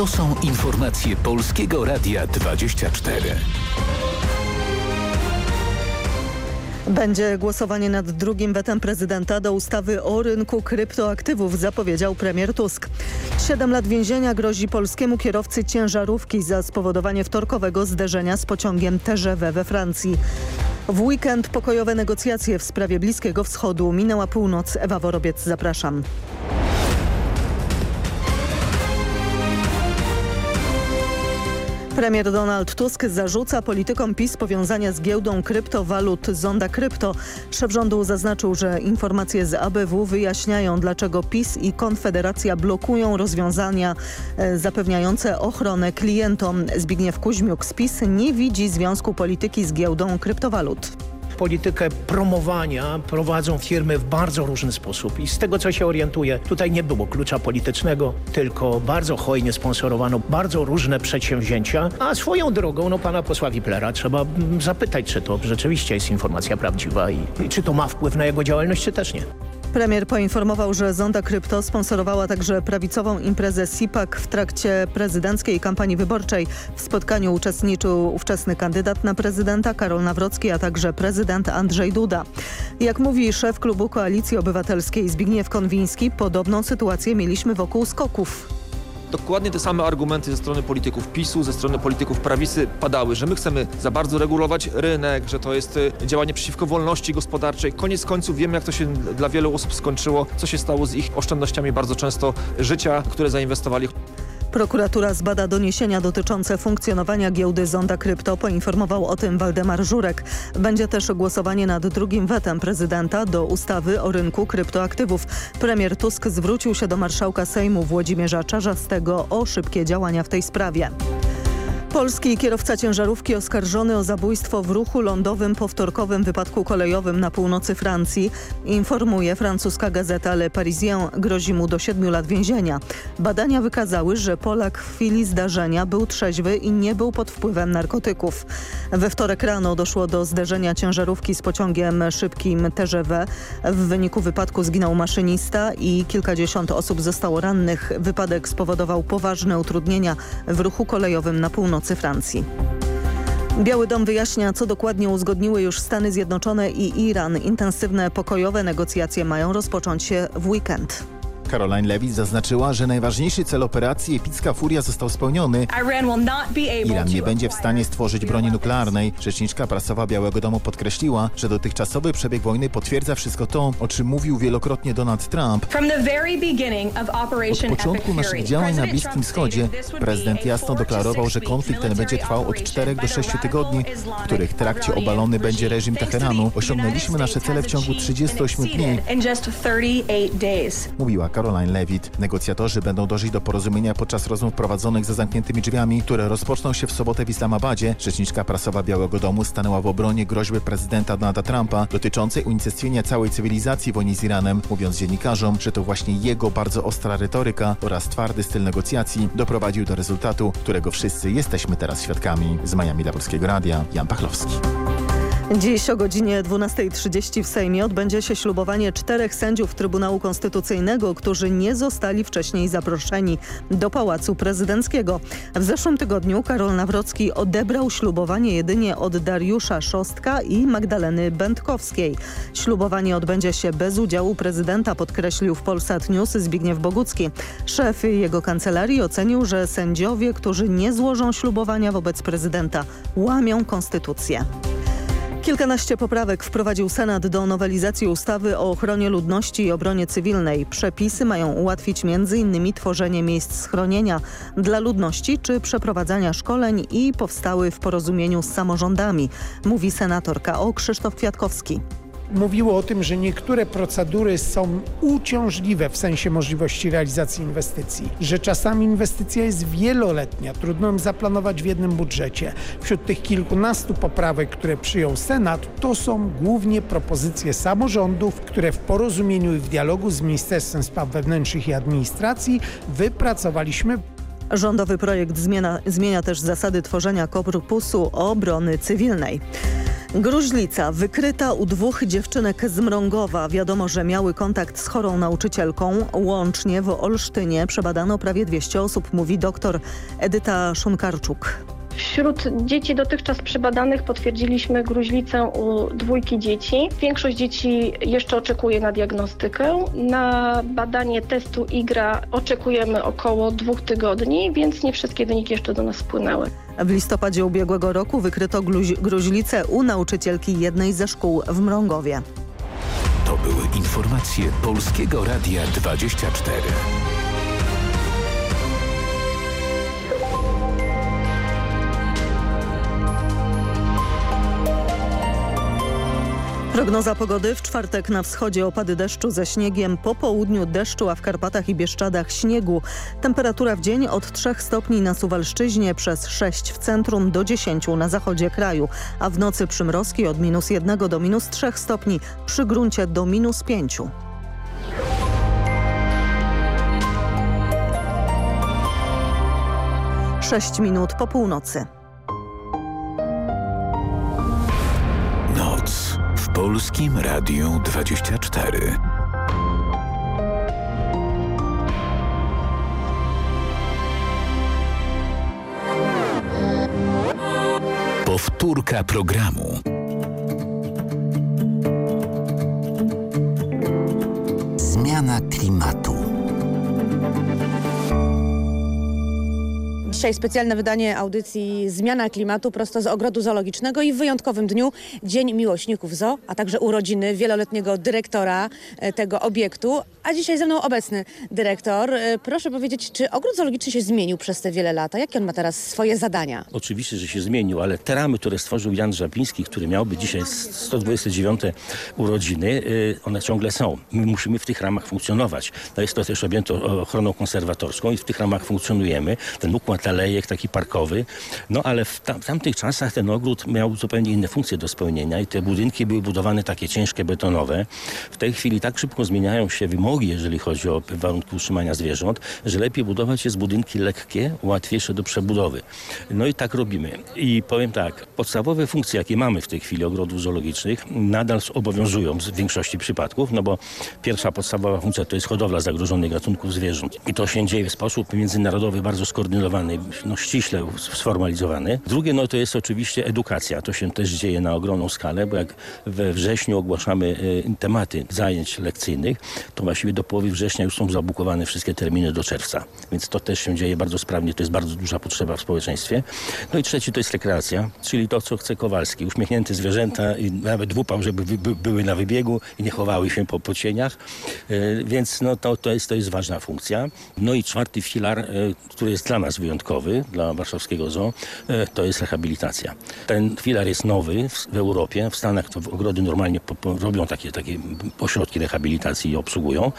To są informacje Polskiego Radia 24. Będzie głosowanie nad drugim wetem prezydenta do ustawy o rynku kryptoaktywów, zapowiedział premier Tusk. Siedem lat więzienia grozi polskiemu kierowcy ciężarówki za spowodowanie wtorkowego zderzenia z pociągiem TGV we Francji. W weekend pokojowe negocjacje w sprawie Bliskiego Wschodu. Minęła północ. Ewa Worobiec, zapraszam. Premier Donald Tusk zarzuca politykom PiS powiązania z giełdą kryptowalut Zonda Krypto. Szef rządu zaznaczył, że informacje z ABW wyjaśniają, dlaczego PiS i Konfederacja blokują rozwiązania e, zapewniające ochronę klientom. Zbigniew Kuźmiuk z PiS nie widzi związku polityki z giełdą kryptowalut politykę promowania prowadzą firmy w bardzo różny sposób i z tego co się orientuję, tutaj nie było klucza politycznego, tylko bardzo hojnie sponsorowano bardzo różne przedsięwzięcia, a swoją drogą no pana posła Wiplera trzeba zapytać, czy to rzeczywiście jest informacja prawdziwa i, i czy to ma wpływ na jego działalność, czy też nie. Premier poinformował, że Zonda Krypto sponsorowała także prawicową imprezę SIPAK w trakcie prezydenckiej kampanii wyborczej. W spotkaniu uczestniczył ówczesny kandydat na prezydenta Karol Nawrocki, a także prezydent Andrzej Duda. Jak mówi szef klubu Koalicji Obywatelskiej Zbigniew Konwiński, podobną sytuację mieliśmy wokół skoków dokładnie te same argumenty ze strony polityków PiSu, ze strony polityków prawicy padały, że my chcemy za bardzo regulować rynek, że to jest y, działanie przeciwko wolności gospodarczej. Koniec końców wiemy, jak to się dla wielu osób skończyło, co się stało z ich oszczędnościami bardzo często życia, które zainwestowali. Prokuratura zbada doniesienia dotyczące funkcjonowania giełdy Zonda Krypto. Poinformował o tym Waldemar Żurek. Będzie też głosowanie nad drugim wetem prezydenta do ustawy o rynku kryptoaktywów. Premier Tusk zwrócił się do marszałka Sejmu Włodzimierza Czarzastego o szybkie działania w tej sprawie. Polski kierowca ciężarówki oskarżony o zabójstwo w ruchu lądowym po wtorkowym wypadku kolejowym na północy Francji informuje francuska gazeta Le Parisien. Grozi mu do siedmiu lat więzienia. Badania wykazały, że Polak w chwili zdarzenia był trzeźwy i nie był pod wpływem narkotyków. We wtorek rano doszło do zderzenia ciężarówki z pociągiem szybkim TGV. W wyniku wypadku zginął maszynista i kilkadziesiąt osób zostało rannych. Wypadek spowodował poważne utrudnienia w ruchu kolejowym na północy północy Francji. Biały Dom wyjaśnia, co dokładnie uzgodniły już Stany Zjednoczone i Iran. Intensywne pokojowe negocjacje mają rozpocząć się w weekend. Caroline Levitt zaznaczyła, że najważniejszy cel operacji Epicka Furia został spełniony. Iran nie będzie w stanie stworzyć broni nuklearnej. Rzeczniczka prasowa Białego Domu podkreśliła, że dotychczasowy przebieg wojny potwierdza wszystko to, o czym mówił wielokrotnie Donald Trump. Od początku naszych działań na Bliskim Wschodzie prezydent jasno deklarował, że konflikt ten będzie trwał od 4 do 6 tygodni, w których trakcie obalony będzie reżim Teheranu. Osiągnęliśmy nasze cele w ciągu 38 dni. Mówiła Caroline Levitt. Negocjatorzy będą dążyć do porozumienia podczas rozmów prowadzonych za zamkniętymi drzwiami, które rozpoczną się w sobotę w Islamabadzie. Rzeczniczka prasowa Białego Domu stanęła w obronie groźby prezydenta Donalda Trumpa dotyczącej unicestwienia całej cywilizacji wojny z Iranem, mówiąc dziennikarzom, że to właśnie jego bardzo ostra retoryka oraz twardy styl negocjacji doprowadził do rezultatu, którego wszyscy jesteśmy teraz świadkami. Z Miami dla Polskiego Radia, Jan Pachlowski. Dziś o godzinie 12.30 w Sejmie odbędzie się ślubowanie czterech sędziów Trybunału Konstytucyjnego, którzy nie zostali wcześniej zaproszeni do Pałacu Prezydenckiego. W zeszłym tygodniu Karol Nawrocki odebrał ślubowanie jedynie od Dariusza Szostka i Magdaleny Będkowskiej. Ślubowanie odbędzie się bez udziału prezydenta, podkreślił w Polsat News Zbigniew Bogucki. Szef jego kancelarii ocenił, że sędziowie, którzy nie złożą ślubowania wobec prezydenta, łamią konstytucję. Kilkanaście poprawek wprowadził Senat do nowelizacji ustawy o ochronie ludności i obronie cywilnej. Przepisy mają ułatwić m.in. tworzenie miejsc schronienia dla ludności czy przeprowadzania szkoleń i powstały w porozumieniu z samorządami, mówi senatorka O. Krzysztof Kwiatkowski mówiło o tym, że niektóre procedury są uciążliwe w sensie możliwości realizacji inwestycji, że czasami inwestycja jest wieloletnia, trudno ją zaplanować w jednym budżecie. Wśród tych kilkunastu poprawek, które przyjął Senat, to są głównie propozycje samorządów, które w porozumieniu i w dialogu z Ministerstwem Spraw Wewnętrznych i Administracji wypracowaliśmy. Rządowy projekt zmienia, zmienia też zasady tworzenia korpusu obrony cywilnej. Gruźlica wykryta u dwóch dziewczynek z Mrągowa. Wiadomo, że miały kontakt z chorą nauczycielką. Łącznie w Olsztynie przebadano prawie 200 osób, mówi doktor Edyta Szunkarczuk. Wśród dzieci dotychczas przebadanych potwierdziliśmy gruźlicę u dwójki dzieci. Większość dzieci jeszcze oczekuje na diagnostykę. Na badanie testu IGRA oczekujemy około dwóch tygodni, więc nie wszystkie wyniki jeszcze do nas wpłynęły. W listopadzie ubiegłego roku wykryto gruźlicę u nauczycielki jednej ze szkół w Mrągowie. To były informacje Polskiego Radia 24. Prognoza pogody w czwartek na wschodzie opady deszczu ze śniegiem, po południu deszczu, a w Karpatach i Bieszczadach śniegu. Temperatura w dzień od 3 stopni na Suwalszczyźnie, przez 6 w centrum do 10 na zachodzie kraju, a w nocy przymrozki od minus 1 do minus 3 stopni, przy gruncie do minus 5. Sześć minut po północy. Polskim Radiu 24. Powtórka programu. Zmiana klimatu. Dzisiaj specjalne wydanie audycji Zmiana Klimatu prosto z Ogrodu Zoologicznego i w wyjątkowym dniu Dzień Miłośników Zoo, a także urodziny wieloletniego dyrektora e, tego obiektu. A dzisiaj ze mną obecny dyrektor. E, proszę powiedzieć, czy Ogród Zoologiczny się zmienił przez te wiele lat? Jakie on ma teraz swoje zadania? Oczywiście, że się zmienił, ale te ramy, które stworzył Jan Żabiński, który miałby dzisiaj 129 urodziny, e, one ciągle są. My musimy w tych ramach funkcjonować. To jest to też objęte ochroną konserwatorską i w tych ramach funkcjonujemy. Ten układ alejek taki parkowy. No ale w, tam, w tamtych czasach ten ogród miał zupełnie inne funkcje do spełnienia i te budynki były budowane takie ciężkie, betonowe. W tej chwili tak szybko zmieniają się wymogi, jeżeli chodzi o warunki utrzymania zwierząt, że lepiej budować jest budynki lekkie, łatwiejsze do przebudowy. No i tak robimy. I powiem tak, podstawowe funkcje, jakie mamy w tej chwili ogrodów zoologicznych, nadal obowiązują w większości przypadków, no bo pierwsza podstawowa funkcja to jest hodowla zagrożonych gatunków zwierząt. I to się dzieje w sposób międzynarodowy, bardzo skoordynowany, no, ściśle sformalizowany. Drugie no to jest oczywiście edukacja. To się też dzieje na ogromną skalę, bo jak we wrześniu ogłaszamy y, tematy zajęć lekcyjnych, to właściwie do połowy września już są zabukowane wszystkie terminy do czerwca. Więc to też się dzieje bardzo sprawnie. To jest bardzo duża potrzeba w społeczeństwie. No i trzeci to jest rekreacja, czyli to, co chce Kowalski. Uśmiechnięte zwierzęta i nawet wupał, żeby by, były na wybiegu i nie chowały się po, po cieniach. Y, więc no to, to, jest, to jest ważna funkcja. No i czwarty filar, y, który jest dla nas wyjątkowy, dla warszawskiego zoo, e, to jest rehabilitacja. Ten filar jest nowy w, Europie. W Stanach to ogrody normalnie robią takie, takie ośrodki rehabilitacji i obsługują,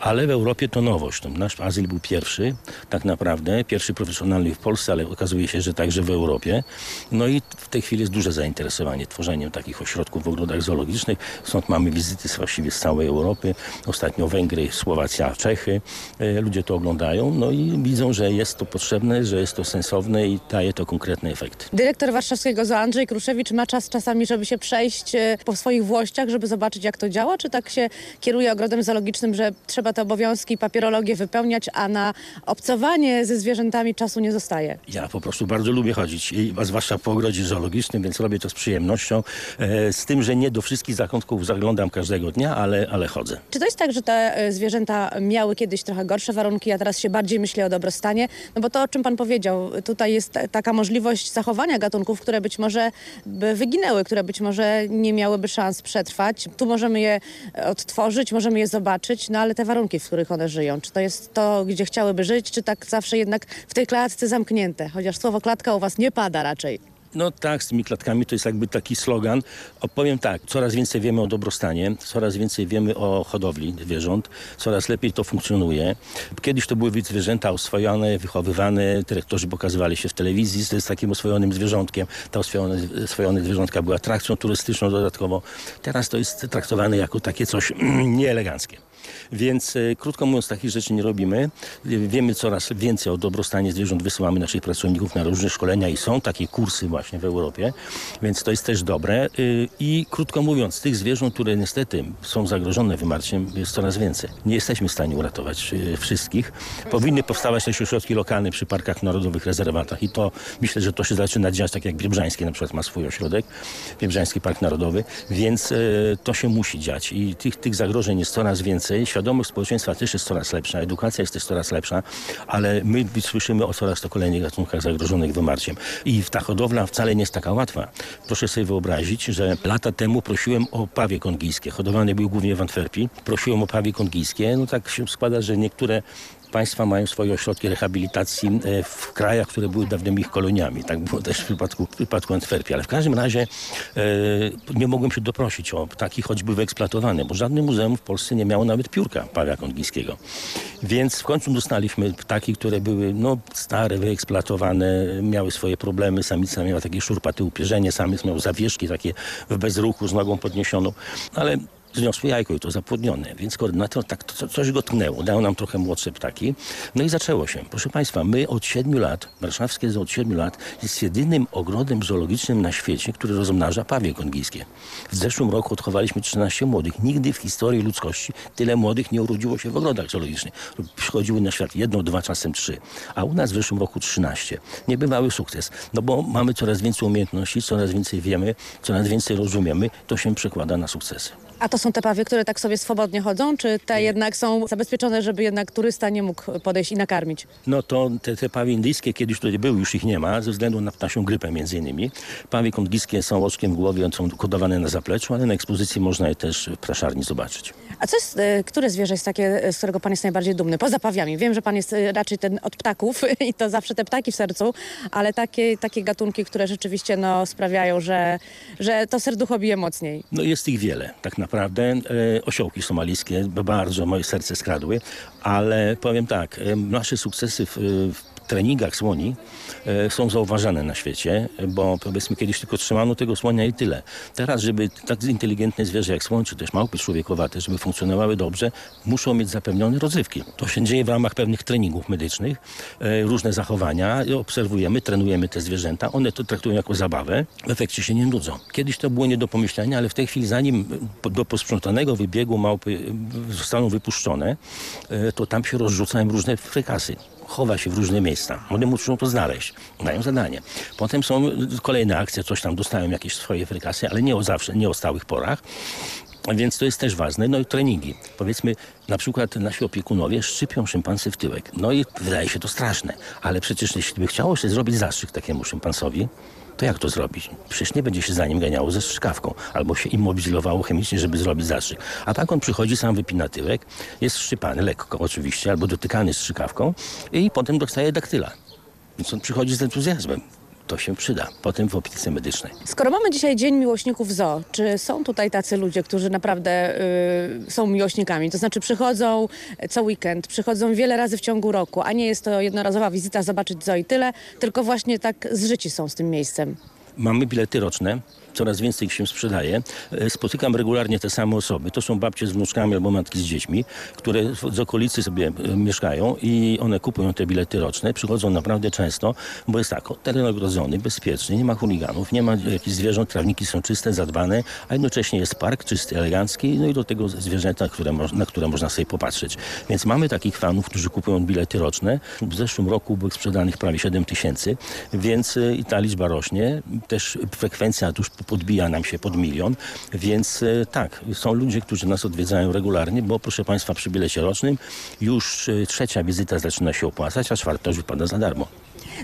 ale w Europie to nowość. Nasz azyl był pierwszy, tak naprawdę, pierwszy profesjonalny w Polsce, ale okazuje się, że także w Europie. No i w tej chwili jest duże zainteresowanie tworzeniem takich ośrodków w ogrodach zoologicznych. Stąd mamy wizyty właściwie z całej Europy. Ostatnio Węgry, Słowacja, Czechy. E, ludzie to oglądają, no i widzą, że jest to potrzebne, że jest to sensowne i daje to konkretny efekt. Dyrektor warszawskiego zoo Andrzej Kruszewicz ma czas czasami, żeby się przejść e, po swoich włościach, żeby zobaczyć jak to działa, czy tak się kieruje ogrodem zoologicznym, że trzeba te obowiązki, papierologię wypełniać, a na obcowanie ze zwierzętami czasu nie zostaje? Ja po prostu bardzo lubię chodzić, a zwłaszcza po ogrodzie zoologicznym, więc robię to z przyjemnością, e, z tym, że nie do wszystkich zakątków zaglądam każdego dnia, ale, ale chodzę. Czy to jest tak, że te e, zwierzęta miały kiedyś trochę gorsze warunki, a teraz się bardziej myśli o dobrostanie? No bo to, o czym pan powiedział. Tutaj jest taka możliwość zachowania gatunków, które być może by wyginęły, które być może nie miałyby szans przetrwać. Tu możemy je odtworzyć, możemy je zobaczyć, no ale te warunki, w których one żyją, czy to jest to, gdzie chciałyby żyć, czy tak zawsze jednak w tej klatce zamknięte? Chociaż słowo klatka u was nie pada raczej. No tak, z tymi klatkami to jest jakby taki slogan. Opowiem tak, coraz więcej wiemy o dobrostanie, coraz więcej wiemy o hodowli zwierząt, coraz lepiej to funkcjonuje. Kiedyś to były zwierzęta oswojone, wychowywane, dyrektorzy pokazywali się w telewizji z, takim oswojonym zwierzątkiem. Ta oswojone, oswojone zwierzątka była atrakcją turystyczną dodatkowo. Teraz to jest traktowane jako takie coś nieeleganckie. Więc e, krótko mówiąc, takich rzeczy nie robimy. E, Wiemy coraz więcej o dobrostanie zwierząt, wysyłamy naszych pracowników na różne szkolenia i są takie kursy właśnie w Europie, więc to jest też dobre. E, I krótko mówiąc, tych zwierząt, które niestety są zagrożone wymarciem, jest coraz więcej. Nie jesteśmy w stanie uratować wszystkich. Powinny powstawać też ośrodki lokalne przy parkach narodowych, rezerwatach i to myślę, że to się zaczyna dziać, tak jak Biebrzański na przykład ma swój ośrodek, Biebrzański Park Narodowy, więc to się musi dziać i tych, tych zagrożeń jest coraz więcej. Świadomość społeczeństwa też jest coraz lepsza, edukacja jest też coraz lepsza, ale my słyszymy o coraz to kolejnych gatunkach zagrożonych wymarciem. I ta hodowla wcale nie jest taka łatwa. Proszę sobie wyobrazić, że lata temu prosiłem o pawie kongijskie. Hodowany był głównie w Antwerpii. Prosiłem o pawie kongijskie. No tak się składa, że niektóre Państwa mają swoje ośrodki rehabilitacji e, w krajach, które były dawnymi ich koloniami. Tak było też w przypadku, w przypadku Antwerpii. Ale w każdym razie e, nie mogłem się doprosić o taki choćby wyeksploatowany, bo żadne muzeum w Polsce nie miało nawet piórka pawia kongijskiego. Więc w końcu dostaliśmy ptaki, które były no, stare, wyeksploatowane, miały swoje problemy. Samica miała takie szurpaty upierzenie, samiec miał zawieszki takie w bezruchu z nogą podniesioną. Ale zniosły jajko i to zapłodnione, więc koordynator tak to, coś go tknęło, dał nam trochę młodsze ptaki. No i zaczęło się. Proszę Państwa, my od siedmiu lat, warszawskie zoo od siedmiu lat jest jedynym ogrodem zoologicznym na świecie, który rozmnaża pawie kongijskie. W zeszłym roku odchowaliśmy 13 młodych. Nigdy w historii ludzkości tyle młodych nie urodziło się w ogrodach zoologicznych. Przychodziły na świat jedno, dwa, czasem trzy. A u nas w zeszłym roku 13. Niebywały sukces. No bo mamy coraz więcej umiejętności, coraz więcej wiemy, coraz więcej rozumiemy. To się przekłada na sukcesy. A to są te pawie, które tak sobie swobodnie chodzą, czy te jednak są zabezpieczone, żeby jednak turysta nie mógł podejść i nakarmić? No to te, te pawie indyjskie kiedyś tutaj były, już ich nie ma, ze względu na ptasią grypę między innymi. Pawie kongijskie są oczkiem w głowie, są kodowane na zapleczu, ale na ekspozycji można je też w praszarni zobaczyć. A co jest, e, które zwierzę jest takie, e, z którego pan jest najbardziej dumny? Poza pawiami. Wiem, że pan jest e, raczej ten od ptaków i to zawsze te ptaki w sercu, ale takie, takie gatunki, które rzeczywiście no, sprawiają, że, że to serducho bije mocniej. No jest ich wiele, tak naprawdę. E, osiołki somalijskie bardzo moje serce skradły, ale powiem tak, e, nasze sukcesy w, w treningach słoni e, są zauważane na świecie, bo powiedzmy kiedyś tylko trzymano tego słonia i tyle. Teraz, żeby tak inteligentne zwierzę jak słoń, czy też małpy człowiekowate, żeby funkcjonowały dobrze, muszą mieć zapewnione rozrywki. To się dzieje w ramach pewnych treningów medycznych, e, różne zachowania, obserwujemy, trenujemy te zwierzęta, one to traktują jako zabawę, w efekcie się nie nudzą. Kiedyś to było nie do pomyślenia, ale w tej chwili zanim do posprzątanego wybiegu małpy e, zostaną wypuszczone, to tam się rozrzucają różne frykasy chowa się w różne miejsca. One muszą to znaleźć. Mają zadanie. Potem są kolejne akcje, coś tam dostają jakieś swoje frykasy, ale nie o zawsze, nie o stałych porach. Więc to jest też ważne. No i treningi. Powiedzmy, na przykład nasi opiekunowie szczypią szympansy w tyłek. No i wydaje się to straszne. Ale przecież jeśli by chciało się zrobić zastrzyk takiemu szympansowi, to jak to zrobić? Przecież nie będzie się za nim ganiało ze strzykawką, albo się immobilizowało chemicznie, żeby zrobić zastrzyk. A tak on przychodzi, sam wypina tyłek, jest szczypany lekko oczywiście, albo dotykany strzykawką i potem dostaje daktyla. Więc on przychodzi z entuzjazmem. To się przyda potem w opiece medycznej. Skoro mamy dzisiaj Dzień Miłośników Zoo, czy są tutaj tacy ludzie, którzy naprawdę y, są miłośnikami? To znaczy przychodzą co weekend, przychodzą wiele razy w ciągu roku, a nie jest to jednorazowa wizyta zobaczyć zoo i tyle, tylko właśnie tak zżyci są z tym miejscem. Mamy bilety roczne, coraz więcej ich się sprzedaje. E, Spotykam regularnie te same osoby. To są babcie z wnuczkami albo matki z dziećmi, które z okolicy sobie e, mieszkają i one kupują te bilety roczne. Przychodzą naprawdę często, bo jest tak, teren ogrodzony, bezpieczny, nie ma chuliganów, nie ma jakichś zwierząt, trawniki są czyste, zadbane, a jednocześnie jest park czysty, elegancki, no i do tego zwierzęta, które, na które można sobie popatrzeć. Więc mamy takich fanów, którzy kupują bilety roczne. W zeszłym roku było sprzedanych prawie 7 tysięcy, więc e, ta liczba rośnie. Też frekwencja tuż podbija nam się pod milion, więc e, tak, są ludzie, którzy nas odwiedzają regularnie, bo proszę Państwa, przy bilecie rocznym już e, trzecia wizyta zaczyna się opłacać, a czwarta już wypada za darmo.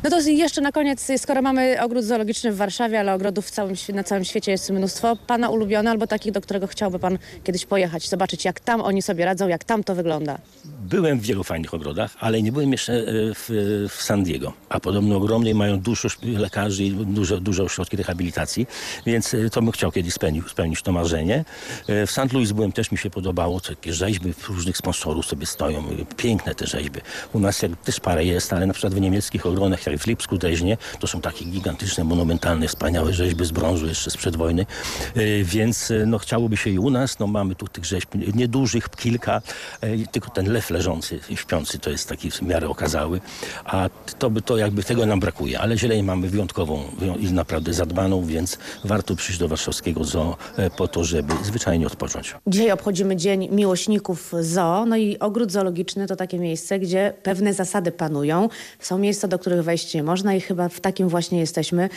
No to jeszcze na koniec, skoro mamy ogród zoologiczny w Warszawie, ale ogrodów całym, na całym świecie jest mnóstwo, pana ulubiony albo takich, do którego chciałby pan kiedyś pojechać, zobaczyć jak tam oni sobie radzą, jak tam to wygląda. Byłem w wielu fajnych ogrodach, ale nie byłem jeszcze e, w, w San Diego. A podobno ogromnie mają dużo lekarzy i dużo, dużo ośrodki rehabilitacji, więc e, to bym chciał kiedyś spełnić, spełnić to marzenie. E, w St. Louis byłem, też mi się podobało, takie rzeźby różnych sponsorów sobie stoją, piękne te rzeźby. U nas też parę jest, ale na przykład w niemieckich ogrodach, jak w Lipsku, to są takie gigantyczne, monumentalne, wspaniałe rzeźby z brązu jeszcze sprzed wojny, więc no chciałoby się i u nas, no mamy tu tych rzeźb niedużych, kilka, tylko ten lew leżący, śpiący to jest taki w miarę okazały, a to by to jakby tego nam brakuje, ale zieleń mamy wyjątkową i naprawdę zadbaną, więc warto przyjść do warszawskiego zoo e, po to, żeby zwyczajnie odpocząć. Dzisiaj obchodzimy Dzień Miłośników Zoo, no i ogród zoologiczny to takie miejsce, gdzie pewne zasady panują. Są miejsca, do których wejść nie można i chyba w takim właśnie jesteśmy.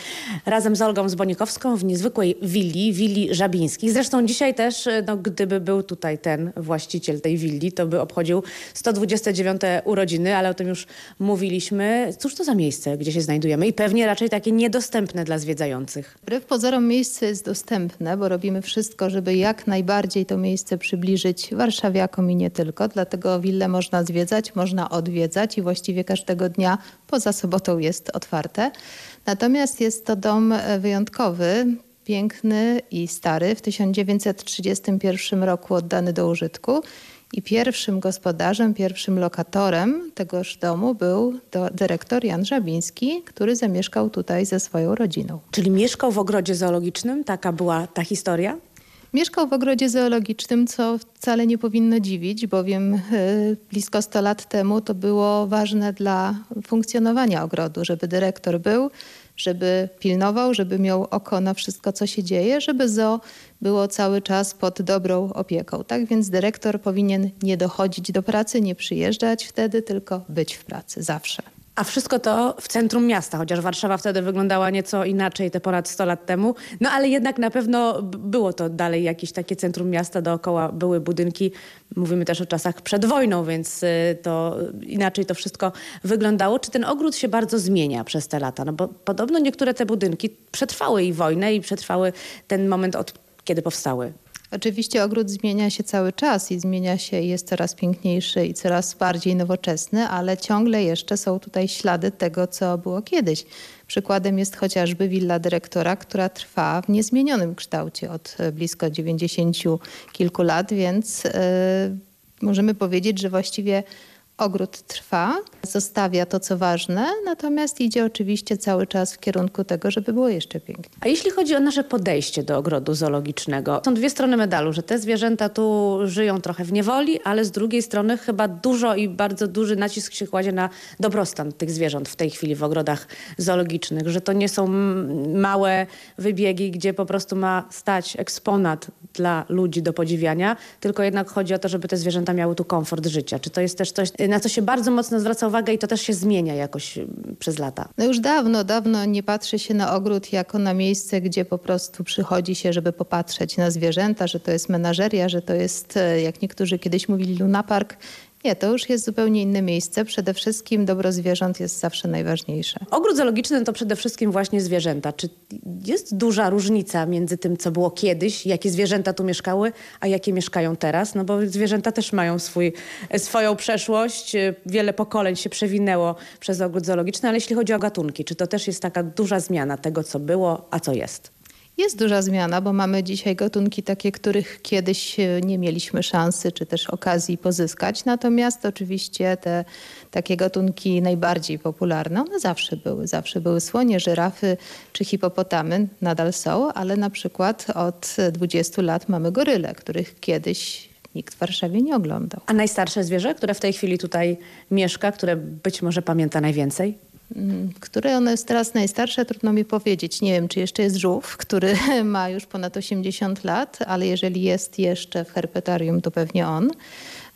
Razem z Olgą Zbonikowską w niezwykłej willi, willi Żabińskich. Zresztą dzisiaj też, e, no, gdyby był tutaj ten właściciel tej willi, to by obchodził 129 urodziny, ale o tym już mówiliśmy. Cóż to za miejsce, gdzie się znajdujemy i pewnie raczej takie niedostępne dla zwiedzających. Wbrew pozorom miejsce jest dostępne, bo robimy wszystko, żeby jak najbardziej to miejsce przybliżyć warszawiakom i nie tylko. Dlatego willę można zwiedzać, można odwiedzać i właściwie każdego dnia poza sobotą jest otwarte. Natomiast jest to dom e, wyjątkowy, piękny i stary, w 1931 roku oddany do użytku i pierwszym gospodarzem, pierwszym lokatorem tegoż domu był dyrektor Jan Żabiński, który zamieszkał tutaj ze swoją rodziną. Czyli mieszkał w ogrodzie zoologicznym? Taka była ta historia? Mieszkał w ogrodzie zoologicznym, co wcale nie powinno dziwić, bowiem e, blisko 100 lat temu to było ważne dla funkcjonowania ogrodu, żeby dyrektor był, żeby pilnował, żeby miał oko na wszystko, co się dzieje, żeby zoo było cały czas pod dobrą opieką. Tak więc dyrektor powinien nie dochodzić do pracy, nie przyjeżdżać wtedy, tylko być w pracy zawsze. A wszystko to w centrum miasta, chociaż Warszawa wtedy wyglądała nieco inaczej te ponad 100 lat temu. No ale jednak na pewno było to dalej jakieś takie centrum miasta, dookoła były budynki. Mówimy też o czasach przed wojną, więc y, to inaczej to wszystko wyglądało. Czy ten ogród się bardzo zmienia przez te lata? No bo podobno niektóre te budynki przetrwały i wojnę i przetrwały ten moment od kiedy powstały. Oczywiście ogród zmienia się cały czas i zmienia się jest coraz piękniejszy i coraz bardziej nowoczesny, ale ciągle jeszcze są tutaj ślady tego, co było kiedyś. Przykładem jest chociażby willa dyrektora, która trwa w niezmienionym kształcie od blisko 90 kilku lat, więc yy, możemy powiedzieć, że właściwie Ogród trwa, zostawia to, co ważne, natomiast idzie oczywiście cały czas w kierunku tego, żeby było jeszcze piękniej. A jeśli chodzi o nasze podejście do ogrodu zoologicznego, są dwie strony medalu, że te zwierzęta tu żyją trochę w niewoli, ale z drugiej strony chyba dużo i bardzo duży nacisk się kładzie na dobrostan tych zwierząt w tej chwili w ogrodach zoologicznych, że to nie są małe wybiegi, gdzie po prostu ma stać eksponat dla ludzi do podziwiania, tylko jednak chodzi o to, żeby te zwierzęta miały tu komfort życia. Czy to jest też coś, na co się bardzo mocno zwraca uwagę i to też się zmienia jakoś mm, przez lata. No już dawno, dawno nie patrzy się na ogród jako na miejsce, gdzie po prostu przychodzi się, żeby popatrzeć na zwierzęta, że to jest menażeria, że to jest, e, jak niektórzy kiedyś mówili, lunapark. Nie, to już jest zupełnie inne miejsce. Przede wszystkim dobro zwierząt jest zawsze najważniejsze. Ogród zoologiczny to przede wszystkim właśnie zwierzęta. Czy jest duża różnica między tym, co było kiedyś, jakie zwierzęta tu mieszkały, a jakie mieszkają teraz? No bo zwierzęta też mają swój, swoją przeszłość. Wiele pokoleń się przewinęło przez ogród zoologiczny, ale jeśli chodzi o gatunki, czy to też jest taka duża zmiana tego, co było, a co jest? Jest duża zmiana, bo mamy dzisiaj gatunki takie, których kiedyś e, nie mieliśmy szansy czy też okazji pozyskać. Natomiast oczywiście te takie gatunki najbardziej popularne, one zawsze były. Zawsze były słonie, żyrafy czy hipopotamy, nadal są, ale na przykład od 20 lat mamy goryle, których kiedyś nikt w Warszawie nie oglądał. A najstarsze zwierzę, które w tej chwili tutaj mieszka, które być może pamięta najwięcej? Mm, które ono jest teraz najstarsze, trudno mi powiedzieć. Nie wiem, czy jeszcze jest żółw, który ma już ponad 80 lat, ale jeżeli jest jeszcze w herpetarium, to pewnie on.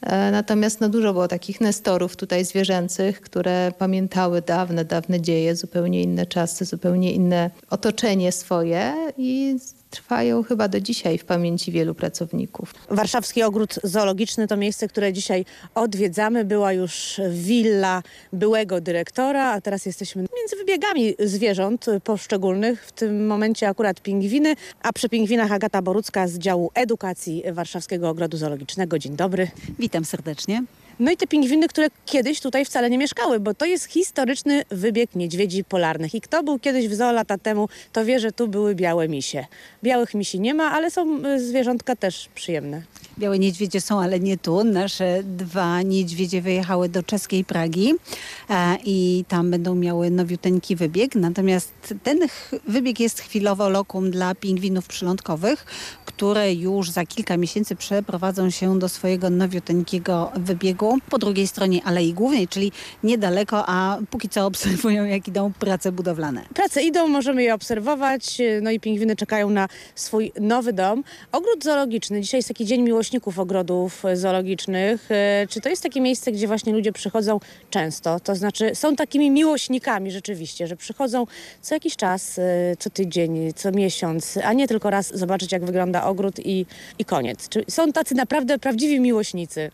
E, natomiast no, dużo było takich nestorów tutaj zwierzęcych, które pamiętały dawne, dawne dzieje, zupełnie inne czasy, zupełnie inne otoczenie swoje i trwają chyba do dzisiaj w pamięci wielu pracowników. Warszawski Ogród Zoologiczny to miejsce, które dzisiaj odwiedzamy. Była już willa byłego dyrektora, a teraz jesteśmy między wybiegami zwierząt poszczególnych. W tym momencie akurat pingwiny, a przy pingwinach Agata Borucka z działu edukacji Warszawskiego Ogrodu Zoologicznego. Dzień dobry. Witam serdecznie. No i te pingwiny, które kiedyś tutaj wcale nie mieszkały, bo to jest historyczny wybieg niedźwiedzi polarnych. I kto był kiedyś w zoo lata temu, to wie, że tu były białe misie. Białych misi nie ma, ale są y, zwierzątka też przyjemne. Białe niedźwiedzie są, ale nie tu. Nasze dwa niedźwiedzie wyjechały do czeskiej Pragi e, i tam będą miały nowiuteńki wybieg. Natomiast ten wybieg jest chwilowo lokum dla pingwinów przylądkowych, które już za kilka miesięcy przeprowadzą się do swojego nowiuteńkiego wybiegu po drugiej stronie Alei Głównej, czyli niedaleko, a póki co obserwują, jak idą prace budowlane. Prace idą, możemy je obserwować, no i pingwiny czekają na swój nowy dom. Ogród zoologiczny, dzisiaj jest taki dzień miłośników ogrodów zoologicznych. E, czy to jest takie miejsce, gdzie właśnie ludzie przychodzą często? To znaczy są takimi miłośnikami rzeczywiście, że przychodzą co jakiś czas, e, co tydzień, co miesiąc, a nie tylko raz zobaczyć, jak wygląda ogród i, i koniec. Czy są tacy naprawdę prawdziwi miłośnicy?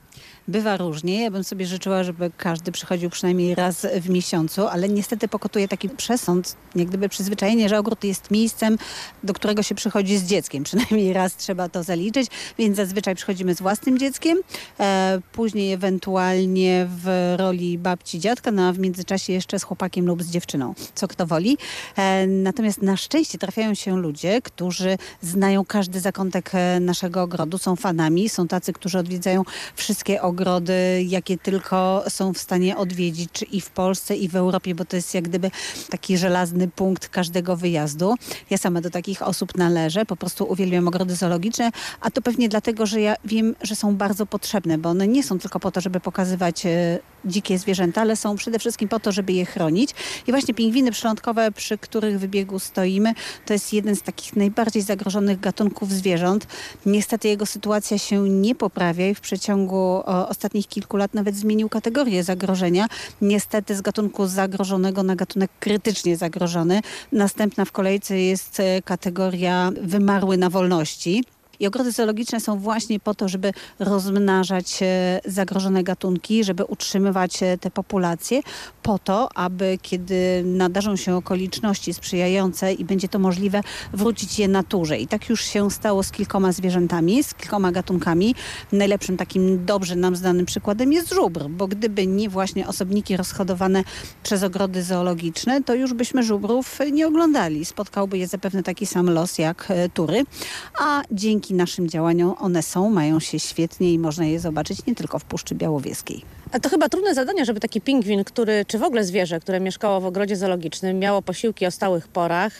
Bywa różnie. Ja bym sobie życzyła, żeby każdy przychodził przynajmniej raz w miesiącu, ale niestety pokotuje taki przesąd, jak gdyby przyzwyczajenie, że ogród jest miejscem, do którego się przychodzi z dzieckiem. Przynajmniej raz trzeba to zaliczyć, więc zazwyczaj przychodzimy z własnym dzieckiem, e, później ewentualnie w roli babci, dziadka, no a w międzyczasie jeszcze z chłopakiem lub z dziewczyną, co kto woli. E, natomiast na szczęście trafiają się ludzie, którzy znają każdy zakątek e, naszego ogrodu, są fanami, są tacy, którzy odwiedzają wszystkie ogrody, ogrody, jakie tylko są w stanie odwiedzić, i w Polsce, i w Europie, bo to jest jak gdyby taki żelazny punkt każdego wyjazdu. Ja sama do takich osób należę, po prostu uwielbiam ogrody zoologiczne, a to pewnie dlatego, że ja wiem, że są bardzo potrzebne, bo one nie są tylko po to, żeby pokazywać e, dzikie zwierzęta, ale są przede wszystkim po to, żeby je chronić. I właśnie pingwiny przylądkowe, przy których wybiegu stoimy, to jest jeden z takich najbardziej zagrożonych gatunków zwierząt. Niestety jego sytuacja się nie poprawia i w przeciągu ostatnich kilku lat nawet zmienił kategorię zagrożenia. Niestety z gatunku zagrożonego na gatunek krytycznie zagrożony. Następna w kolejce jest e, kategoria wymarły na wolności. I ogrody zoologiczne są właśnie po to, żeby rozmnażać e, zagrożone gatunki, żeby utrzymywać e, te populacje, po to, aby kiedy nadarzą się okoliczności sprzyjające i będzie to możliwe, wrócić je naturze. I tak już się stało z kilkoma zwierzętami, z kilkoma gatunkami. Najlepszym takim dobrze nam znanym przykładem jest żubr, bo gdyby nie właśnie osobniki rozhodowane przez ogrody zoologiczne, to już byśmy żubrów nie oglądali. Spotkałby je zapewne taki sam los jak e, tury, a dzięki dzięki naszym działaniom one są, mają się świetnie i można je zobaczyć nie tylko w Puszczy Białowieskiej. A to chyba trudne zadanie, żeby taki pingwin, który, czy w ogóle zwierzę, które mieszkało w ogrodzie zoologicznym, miało posiłki o stałych porach,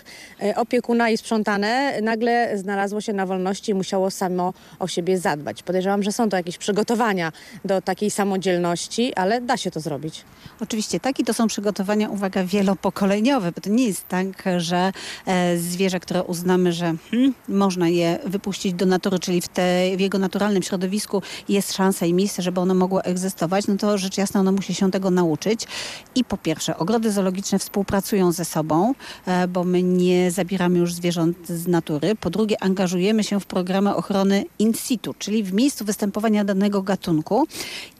e, opiekuna i sprzątane, nagle znalazło się na wolności i musiało samo o siebie zadbać. Podejrzewam, że są to jakieś przygotowania do takiej samodzielności, ale da się to zrobić. Oczywiście tak i to są przygotowania, uwaga, wielopokoleniowe, bo to nie jest tak, że e, zwierzę, które uznamy, że hmm, można je wypuścić do natury, czyli w, te, w jego naturalnym środowisku jest szansa i miejsce, żeby ono mogło egzystować, no to rzecz jasna ono musi się tego nauczyć. I po pierwsze, ogrody zoologiczne współpracują ze sobą, e, bo my nie zabieramy już zwierząt z natury. Po drugie, angażujemy się w programy ochrony in situ, czyli w miejscu występowania danego gatunku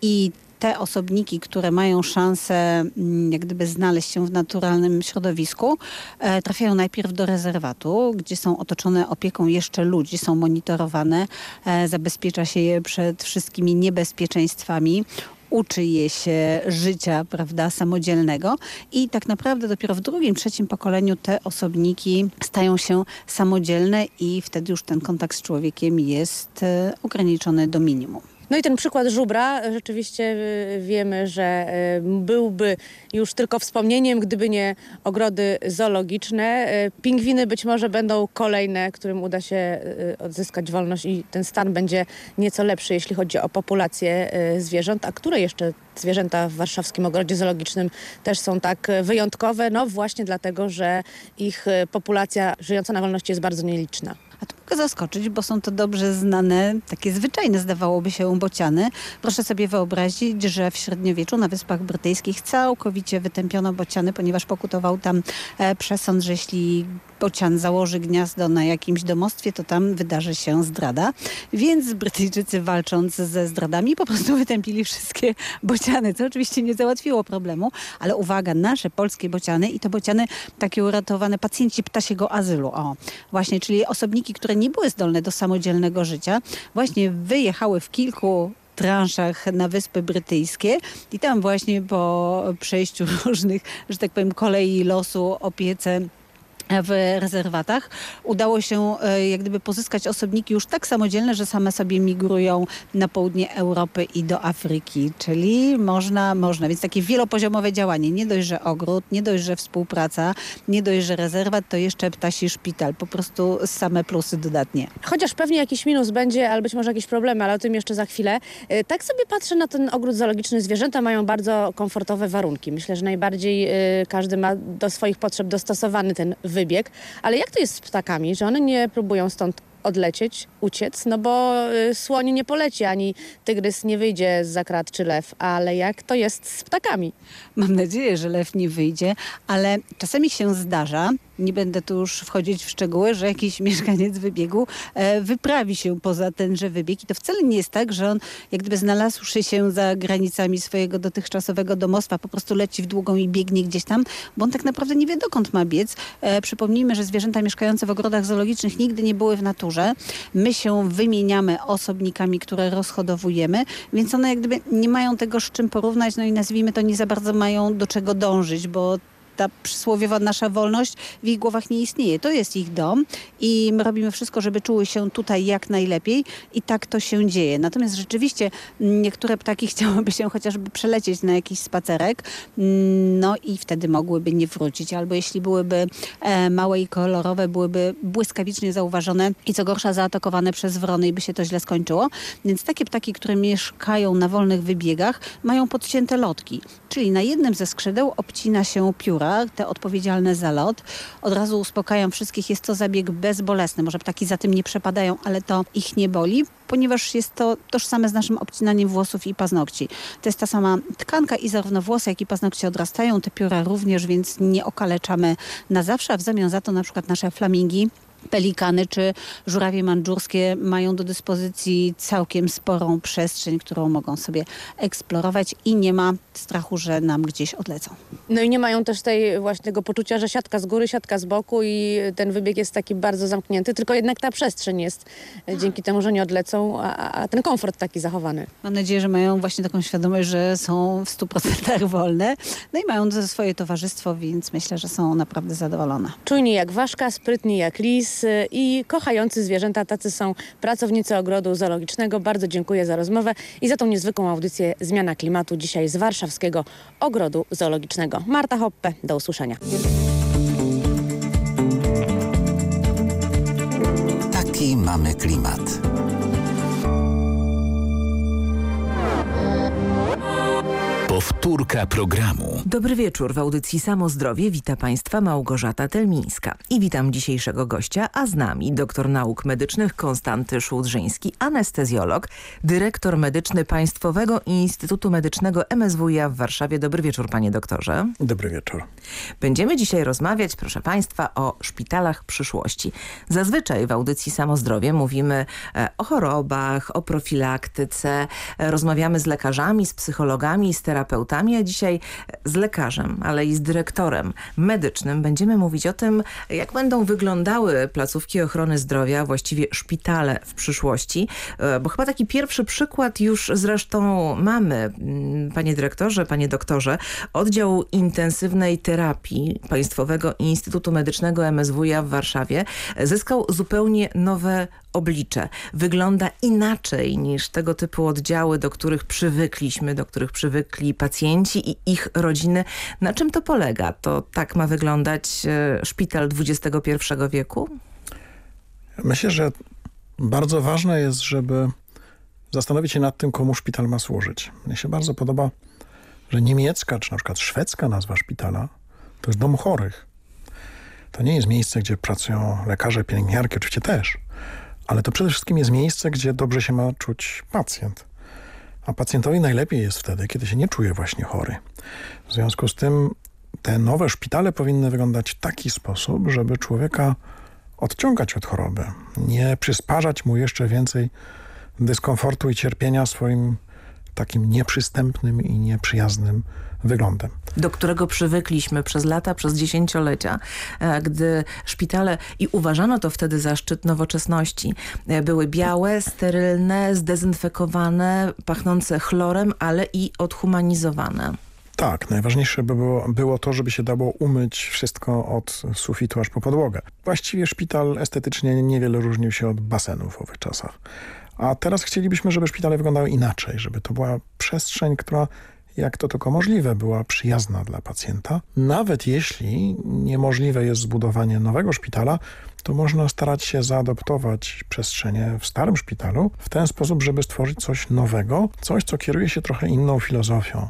i te osobniki, które mają szansę mm, jak gdyby znaleźć się w naturalnym środowisku, e, trafiają najpierw do rezerwatu, gdzie są otoczone opieką jeszcze ludzi, są monitorowane, e, zabezpiecza się je przed wszystkimi niebezpieczeństwami uczy je się życia, prawda, samodzielnego i tak naprawdę dopiero w drugim, trzecim pokoleniu te osobniki stają się samodzielne i wtedy już ten kontakt z człowiekiem jest e, ograniczony do minimum. No i ten przykład żubra rzeczywiście y, wiemy, że y, byłby już tylko wspomnieniem, gdyby nie ogrody zoologiczne. Pingwiny być może będą kolejne, którym uda się odzyskać wolność i ten stan będzie nieco lepszy, jeśli chodzi o populację zwierząt. A które jeszcze zwierzęta w warszawskim ogrodzie zoologicznym też są tak wyjątkowe? No właśnie dlatego, że ich populacja żyjąca na wolności jest bardzo nieliczna. A to mogę zaskoczyć, bo są to dobrze znane, takie zwyczajne zdawałoby się bociany. Proszę sobie wyobrazić, że w średniowieczu na Wyspach Brytyjskich całkowicie wytępiono bociany, ponieważ pokutował tam e, przesąd, że jeśli bocian założy gniazdo na jakimś domostwie, to tam wydarzy się zdrada. Więc Brytyjczycy walcząc ze zdradami po prostu wytępili wszystkie bociany, co oczywiście nie załatwiło problemu, ale uwaga, nasze polskie bociany i to bociany takie uratowane pacjenci ptasiego azylu. O, właśnie, czyli osobniki, które nie były zdolne do samodzielnego życia, właśnie wyjechały w kilku transzach na Wyspy Brytyjskie i tam właśnie po przejściu różnych, że tak powiem, kolei losu, opiece w rezerwatach udało się e, jak gdyby pozyskać osobniki już tak samodzielne, że same sobie migrują na południe Europy i do Afryki. Czyli można, można. Więc takie wielopoziomowe działanie. Nie dość, że ogród, nie dość, że współpraca, nie dość, że rezerwat, to jeszcze ptasi szpital. Po prostu same plusy dodatnie. Chociaż pewnie jakiś minus będzie, albo być może jakieś problemy, ale o tym jeszcze za chwilę. E, tak sobie patrzę na ten ogród zoologiczny. Zwierzęta mają bardzo komfortowe warunki. Myślę, że najbardziej e, każdy ma do swoich potrzeb dostosowany ten wybieg. Ale jak to jest z ptakami, że one nie próbują stąd odlecieć, uciec, no bo y, słoni nie poleci, ani tygrys nie wyjdzie z zakrat czy lew, ale jak to jest z ptakami? Mam nadzieję, że lew nie wyjdzie, ale czasami się zdarza, nie będę tu już wchodzić w szczegóły, że jakiś mieszkaniec wybiegu e, wyprawi się poza tenże wybieg i to wcale nie jest tak, że on jak gdyby znalazłszy się za granicami swojego dotychczasowego domostwa, po prostu leci w długą i biegnie gdzieś tam, bo on tak naprawdę nie wie dokąd ma biec. E, przypomnijmy, że zwierzęta mieszkające w ogrodach zoologicznych nigdy nie były w naturze. My się wymieniamy osobnikami, które rozhodowujemy, więc one jak gdyby nie mają tego z czym porównać, no i nazwijmy to nie za bardzo mają do czego dążyć, bo ta przysłowiowa nasza wolność w ich głowach nie istnieje. To jest ich dom i my robimy wszystko, żeby czuły się tutaj jak najlepiej i tak to się dzieje. Natomiast rzeczywiście niektóre ptaki chciałyby się chociażby przelecieć na jakiś spacerek, no i wtedy mogłyby nie wrócić. Albo jeśli byłyby e, małe i kolorowe, byłyby błyskawicznie zauważone i co gorsza zaatakowane przez wrony i by się to źle skończyło. Więc takie ptaki, które mieszkają na wolnych wybiegach, mają podcięte lotki. Czyli na jednym ze skrzydeł obcina się pióra, te odpowiedzialne za lot. Od razu uspokajam wszystkich, jest to zabieg bezbolesny. Może ptaki za tym nie przepadają, ale to ich nie boli, ponieważ jest to tożsame z naszym obcinaniem włosów i paznokci. To jest ta sama tkanka i zarówno włosy, jak i paznokcie odrastają, te pióra również, więc nie okaleczamy na zawsze, a w zamian za to na przykład nasze flamingi pelikany czy żurawie mandżurskie mają do dyspozycji całkiem sporą przestrzeń, którą mogą sobie eksplorować i nie ma strachu, że nam gdzieś odlecą. No i nie mają też tej właśnie tego poczucia, że siatka z góry, siatka z boku i ten wybieg jest taki bardzo zamknięty, tylko jednak ta przestrzeń jest e, dzięki temu, że nie odlecą, a, a ten komfort taki zachowany. Mam nadzieję, że mają właśnie taką świadomość, że są w 100% wolne, no i mają swoje towarzystwo, więc myślę, że są naprawdę zadowolone. Czujni jak ważka, sprytni jak lis i kochający zwierzęta, tacy są pracownicy ogrodu zoologicznego. Bardzo dziękuję za rozmowę i za tą niezwykłą audycję Zmiana Klimatu dzisiaj z Warszawskiego Ogrodu Zoologicznego. Marta Hoppe, do usłyszenia. Taki mamy klimat. Powtórka programu. Dobry wieczór. W audycji Samo Zdrowie wita Państwa Małgorzata Telmińska. I witam dzisiejszego gościa, a z nami doktor nauk medycznych Konstanty Szłudrzyński, anestezjolog, dyrektor medyczny Państwowego Instytutu Medycznego MSWiA w Warszawie. Dobry wieczór, panie doktorze. Dobry wieczór. Będziemy dzisiaj rozmawiać, proszę państwa, o szpitalach przyszłości. Zazwyczaj w audycji Samo Zdrowie mówimy e, o chorobach, o profilaktyce, e, rozmawiamy z lekarzami, z psychologami, z terapeutami, terapeutami, a dzisiaj z lekarzem, ale i z dyrektorem medycznym będziemy mówić o tym, jak będą wyglądały placówki ochrony zdrowia, właściwie szpitale w przyszłości, e, bo chyba taki pierwszy przykład już zresztą mamy, mm, panie dyrektorze, panie doktorze, oddział intensywnej terapii Państwowego Instytutu Medycznego MSWiA w Warszawie zyskał zupełnie nowe oblicze. Wygląda inaczej niż tego typu oddziały, do których przywykliśmy, do których przywykli pacjenci i ich rodziny. Na czym to polega? To tak ma wyglądać e, szpital XXI wieku? Myślę, że bardzo ważne jest, żeby zastanowić się nad tym, komu szpital ma służyć. Mnie się bardzo podoba, że niemiecka czy na przykład szwedzka nazwa szpitala to jest dom chorych. To nie jest miejsce, gdzie pracują lekarze, pielęgniarki, oczywiście też, ale to przede wszystkim jest miejsce, gdzie dobrze się ma czuć pacjent. A pacjentowi najlepiej jest wtedy, kiedy się nie czuje właśnie chory. W związku z tym te nowe szpitale powinny wyglądać w taki sposób, żeby człowieka odciągać od choroby. Nie przysparzać mu jeszcze więcej dyskomfortu i cierpienia swoim takim nieprzystępnym i nieprzyjaznym wyglądem. Do którego przywykliśmy przez lata, przez dziesięciolecia, e, gdy szpitale, i uważano to wtedy za szczyt nowoczesności, e, były białe, sterylne, zdezynfekowane, pachnące chlorem, ale i odhumanizowane. Tak, najważniejsze by było, było to, żeby się dało umyć wszystko od sufitu aż po podłogę. Właściwie szpital estetycznie niewiele różnił się od basenu w owych czasach. A teraz chcielibyśmy, żeby szpitale wyglądały inaczej, żeby to była przestrzeń, która jak to tylko możliwe, była przyjazna dla pacjenta. Nawet jeśli niemożliwe jest zbudowanie nowego szpitala, to można starać się zaadoptować przestrzenie w starym szpitalu w ten sposób, żeby stworzyć coś nowego, coś, co kieruje się trochę inną filozofią.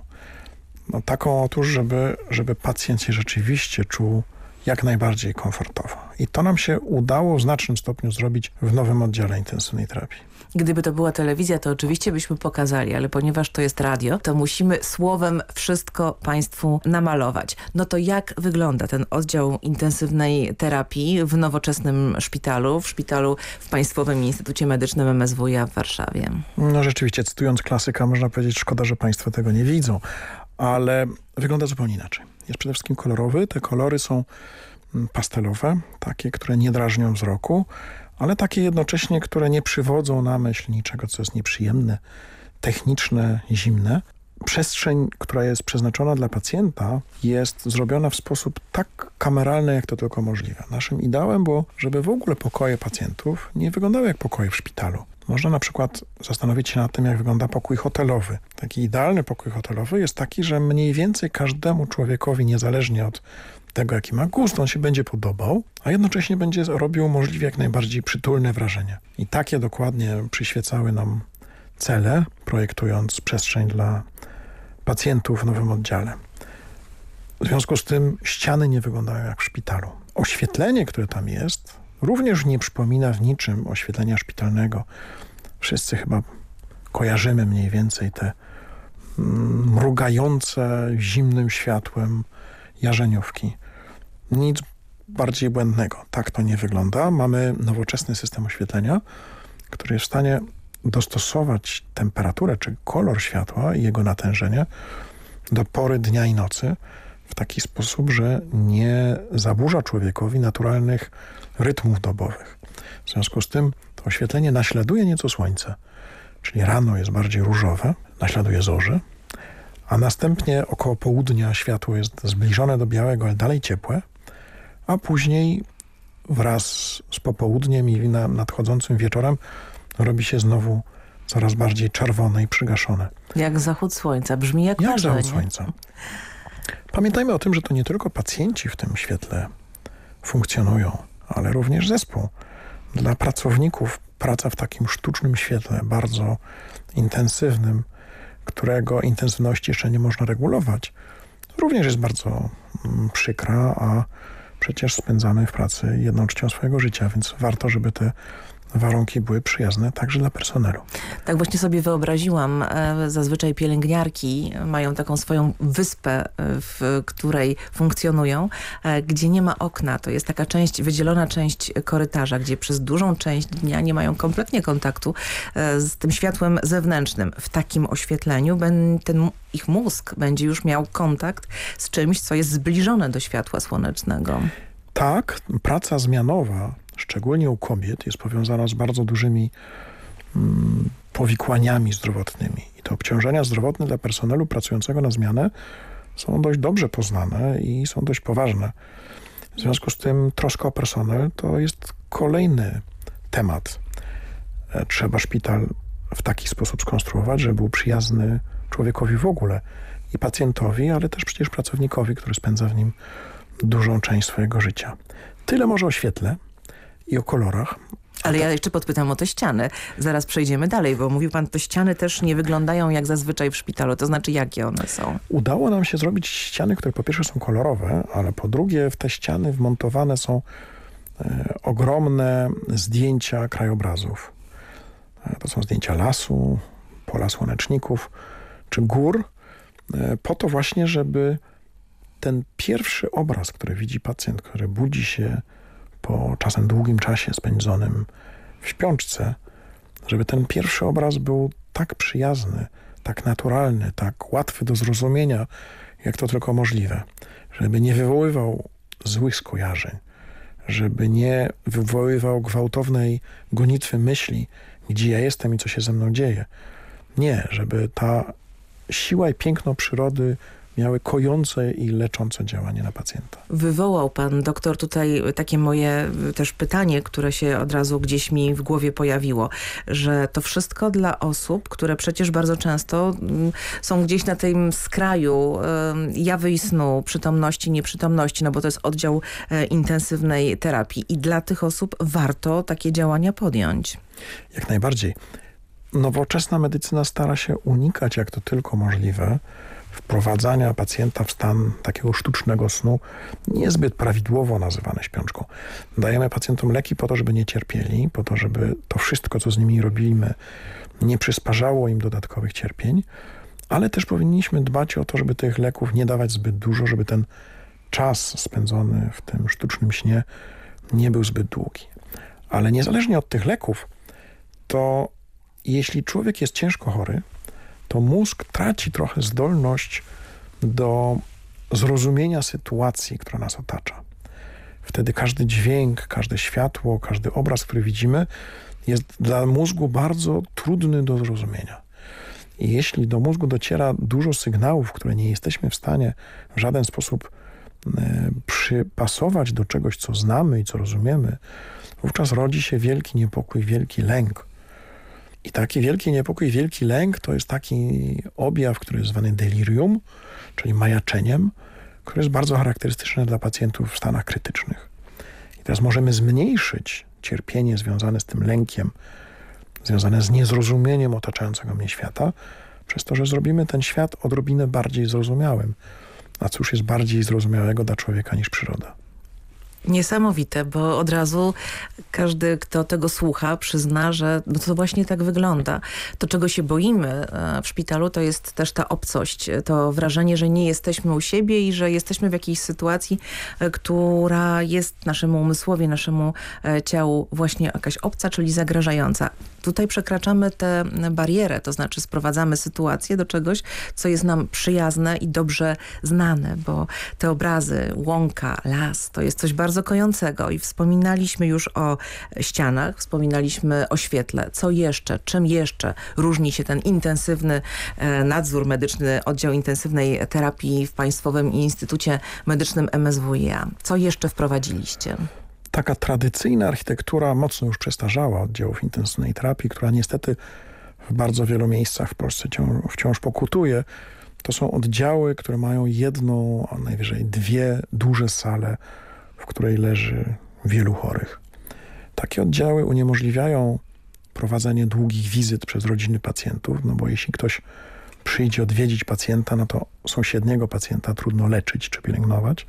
No, taką otóż, żeby, żeby pacjent się rzeczywiście czuł jak najbardziej komfortowo. I to nam się udało w znacznym stopniu zrobić w nowym oddziale intensywnej terapii. Gdyby to była telewizja, to oczywiście byśmy pokazali, ale ponieważ to jest radio, to musimy słowem wszystko Państwu namalować. No to jak wygląda ten oddział intensywnej terapii w nowoczesnym szpitalu, w szpitalu w Państwowym Instytucie Medycznym MSWiA w Warszawie? No rzeczywiście, cytując klasyka, można powiedzieć, szkoda, że Państwo tego nie widzą, ale wygląda zupełnie inaczej. Jest przede wszystkim kolorowy. Te kolory są mm, pastelowe, takie, które nie drażnią wzroku, ale takie jednocześnie, które nie przywodzą na myśl niczego, co jest nieprzyjemne, techniczne, zimne. Przestrzeń, która jest przeznaczona dla pacjenta jest zrobiona w sposób tak kameralny, jak to tylko możliwe. Naszym ideałem było, żeby w ogóle pokoje pacjentów nie wyglądały jak pokoje w szpitalu. Można na przykład zastanowić się nad tym, jak wygląda pokój hotelowy. Taki idealny pokój hotelowy jest taki, że mniej więcej każdemu człowiekowi, niezależnie od tego, jaki ma gust, on się będzie podobał, a jednocześnie będzie robił możliwie jak najbardziej przytulne wrażenie. I takie dokładnie przyświecały nam cele, projektując przestrzeń dla pacjentów w nowym oddziale. W związku z tym ściany nie wyglądają jak w szpitalu. Oświetlenie, które tam jest, również nie przypomina w niczym oświetlenia szpitalnego. Wszyscy chyba kojarzymy mniej więcej te mm, mrugające zimnym światłem jarzeniówki. Nic bardziej błędnego. Tak to nie wygląda. Mamy nowoczesny system oświetlenia, który jest w stanie dostosować temperaturę czy kolor światła i jego natężenie do pory dnia i nocy w taki sposób, że nie zaburza człowiekowi naturalnych rytmów dobowych. W związku z tym to oświetlenie naśladuje nieco słońce, czyli rano jest bardziej różowe, naśladuje zorze, a następnie około południa światło jest zbliżone do białego, ale dalej ciepłe, a później wraz z popołudniem i nadchodzącym wieczorem robi się znowu coraz bardziej czerwone i przygaszone. Jak zachód słońca, brzmi jak, jak zachód słońca. Pamiętajmy o tym, że to nie tylko pacjenci w tym świetle funkcjonują, ale również zespół. Dla pracowników praca w takim sztucznym świetle, bardzo intensywnym, którego intensywności jeszcze nie można regulować, również jest bardzo mm, przykra, a przecież spędzamy w pracy jedną trzecią swojego życia, więc warto, żeby te warunki były przyjazne także dla personelu. Tak właśnie sobie wyobraziłam. E, zazwyczaj pielęgniarki mają taką swoją wyspę, e, w której funkcjonują, e, gdzie nie ma okna. To jest taka część, wydzielona część korytarza, gdzie przez dużą część dnia nie mają kompletnie kontaktu z tym światłem zewnętrznym. W takim oświetleniu ten ich mózg będzie już miał kontakt z czymś, co jest zbliżone do światła słonecznego. Tak, praca zmianowa szczególnie u kobiet, jest powiązana z bardzo dużymi mm, powikłaniami zdrowotnymi. I te obciążenia zdrowotne dla personelu pracującego na zmianę są dość dobrze poznane i są dość poważne. W związku z tym troska o personel to jest kolejny temat. E, trzeba szpital w taki sposób skonstruować, żeby był przyjazny człowiekowi w ogóle i pacjentowi, ale też przecież pracownikowi, który spędza w nim dużą część swojego życia. Tyle może o świetle i o kolorach. Ale ja jeszcze podpytam o te ściany. Zaraz przejdziemy dalej, bo mówił pan, te ściany też nie wyglądają jak zazwyczaj w szpitalu. To znaczy, jakie one są? Udało nam się zrobić ściany, które po pierwsze są kolorowe, ale po drugie w te ściany wmontowane są e, ogromne zdjęcia krajobrazów. E, to są zdjęcia lasu, pola słoneczników czy gór, e, po to właśnie, żeby ten pierwszy obraz, który widzi pacjent, który budzi się po czasem długim czasie spędzonym w śpiączce, żeby ten pierwszy obraz był tak przyjazny, tak naturalny, tak łatwy do zrozumienia, jak to tylko możliwe. Żeby nie wywoływał złych skojarzeń, żeby nie wywoływał gwałtownej gonitwy myśli, gdzie ja jestem i co się ze mną dzieje. Nie, żeby ta siła i piękno przyrody miały kojące i leczące działanie na pacjenta. Wywołał pan doktor tutaj takie moje też pytanie, które się od razu gdzieś mi w głowie pojawiło, że to wszystko dla osób, które przecież bardzo często mm, są gdzieś na tym skraju jawy i snu, przytomności, nieprzytomności, no bo to jest oddział e, intensywnej terapii i dla tych osób warto takie działania podjąć. Jak najbardziej. Nowoczesna medycyna stara się unikać, jak to tylko możliwe, wprowadzania pacjenta w stan takiego sztucznego snu niezbyt prawidłowo nazywane śpiączką. Dajemy pacjentom leki po to, żeby nie cierpieli, po to, żeby to wszystko, co z nimi robimy, nie przysparzało im dodatkowych cierpień, ale też powinniśmy dbać o to, żeby tych leków nie dawać zbyt dużo, żeby ten czas spędzony w tym sztucznym śnie nie był zbyt długi. Ale niezależnie od tych leków, to jeśli człowiek jest ciężko chory, to mózg traci trochę zdolność do zrozumienia sytuacji, która nas otacza. Wtedy każdy dźwięk, każde światło, każdy obraz, który widzimy, jest dla mózgu bardzo trudny do zrozumienia. I jeśli do mózgu dociera dużo sygnałów, które nie jesteśmy w stanie w żaden sposób e, przypasować do czegoś, co znamy i co rozumiemy, wówczas rodzi się wielki niepokój, wielki lęk. I taki wielki niepokój, wielki lęk to jest taki objaw, który jest zwany delirium, czyli majaczeniem, który jest bardzo charakterystyczny dla pacjentów w stanach krytycznych. I teraz możemy zmniejszyć cierpienie związane z tym lękiem, związane z niezrozumieniem otaczającego mnie świata, przez to, że zrobimy ten świat odrobinę bardziej zrozumiałym. A cóż jest bardziej zrozumiałego dla człowieka niż przyroda? Niesamowite, bo od razu każdy, kto tego słucha, przyzna, że no to właśnie tak wygląda. To, czego się boimy e, w szpitalu, to jest też ta obcość, to wrażenie, że nie jesteśmy u siebie i że jesteśmy w jakiejś sytuacji, e, która jest naszemu umysłowi, naszemu e, ciału właśnie jakaś obca, czyli zagrażająca. Tutaj przekraczamy tę barierę, to znaczy sprowadzamy sytuację do czegoś, co jest nam przyjazne i dobrze znane, bo te obrazy, łąka, las, to jest coś bardzo bardzo i wspominaliśmy już o ścianach, wspominaliśmy o świetle. Co jeszcze, czym jeszcze różni się ten intensywny e, nadzór medyczny, oddział intensywnej terapii w Państwowym Instytucie Medycznym MSWiA? Co jeszcze wprowadziliście? Taka tradycyjna architektura mocno już przestarzała oddziałów intensywnej terapii, która niestety w bardzo wielu miejscach w Polsce wciąż pokutuje. To są oddziały, które mają jedną, a najwyżej dwie duże sale w której leży wielu chorych. Takie oddziały uniemożliwiają prowadzenie długich wizyt przez rodziny pacjentów, no bo jeśli ktoś przyjdzie odwiedzić pacjenta, no to sąsiedniego pacjenta trudno leczyć czy pielęgnować,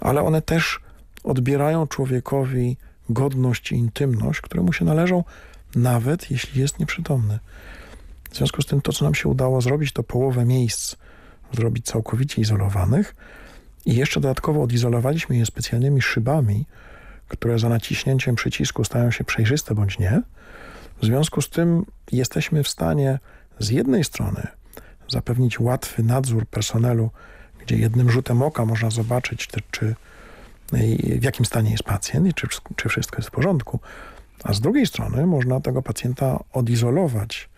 ale one też odbierają człowiekowi godność i intymność, które mu się należą, nawet jeśli jest nieprzytomny. W związku z tym to, co nam się udało zrobić, to połowę miejsc zrobić całkowicie izolowanych, i jeszcze dodatkowo odizolowaliśmy je specjalnymi szybami, które za naciśnięciem przycisku stają się przejrzyste bądź nie. W związku z tym jesteśmy w stanie z jednej strony zapewnić łatwy nadzór personelu, gdzie jednym rzutem oka można zobaczyć, te, czy, w jakim stanie jest pacjent i czy, czy wszystko jest w porządku. A z drugiej strony można tego pacjenta odizolować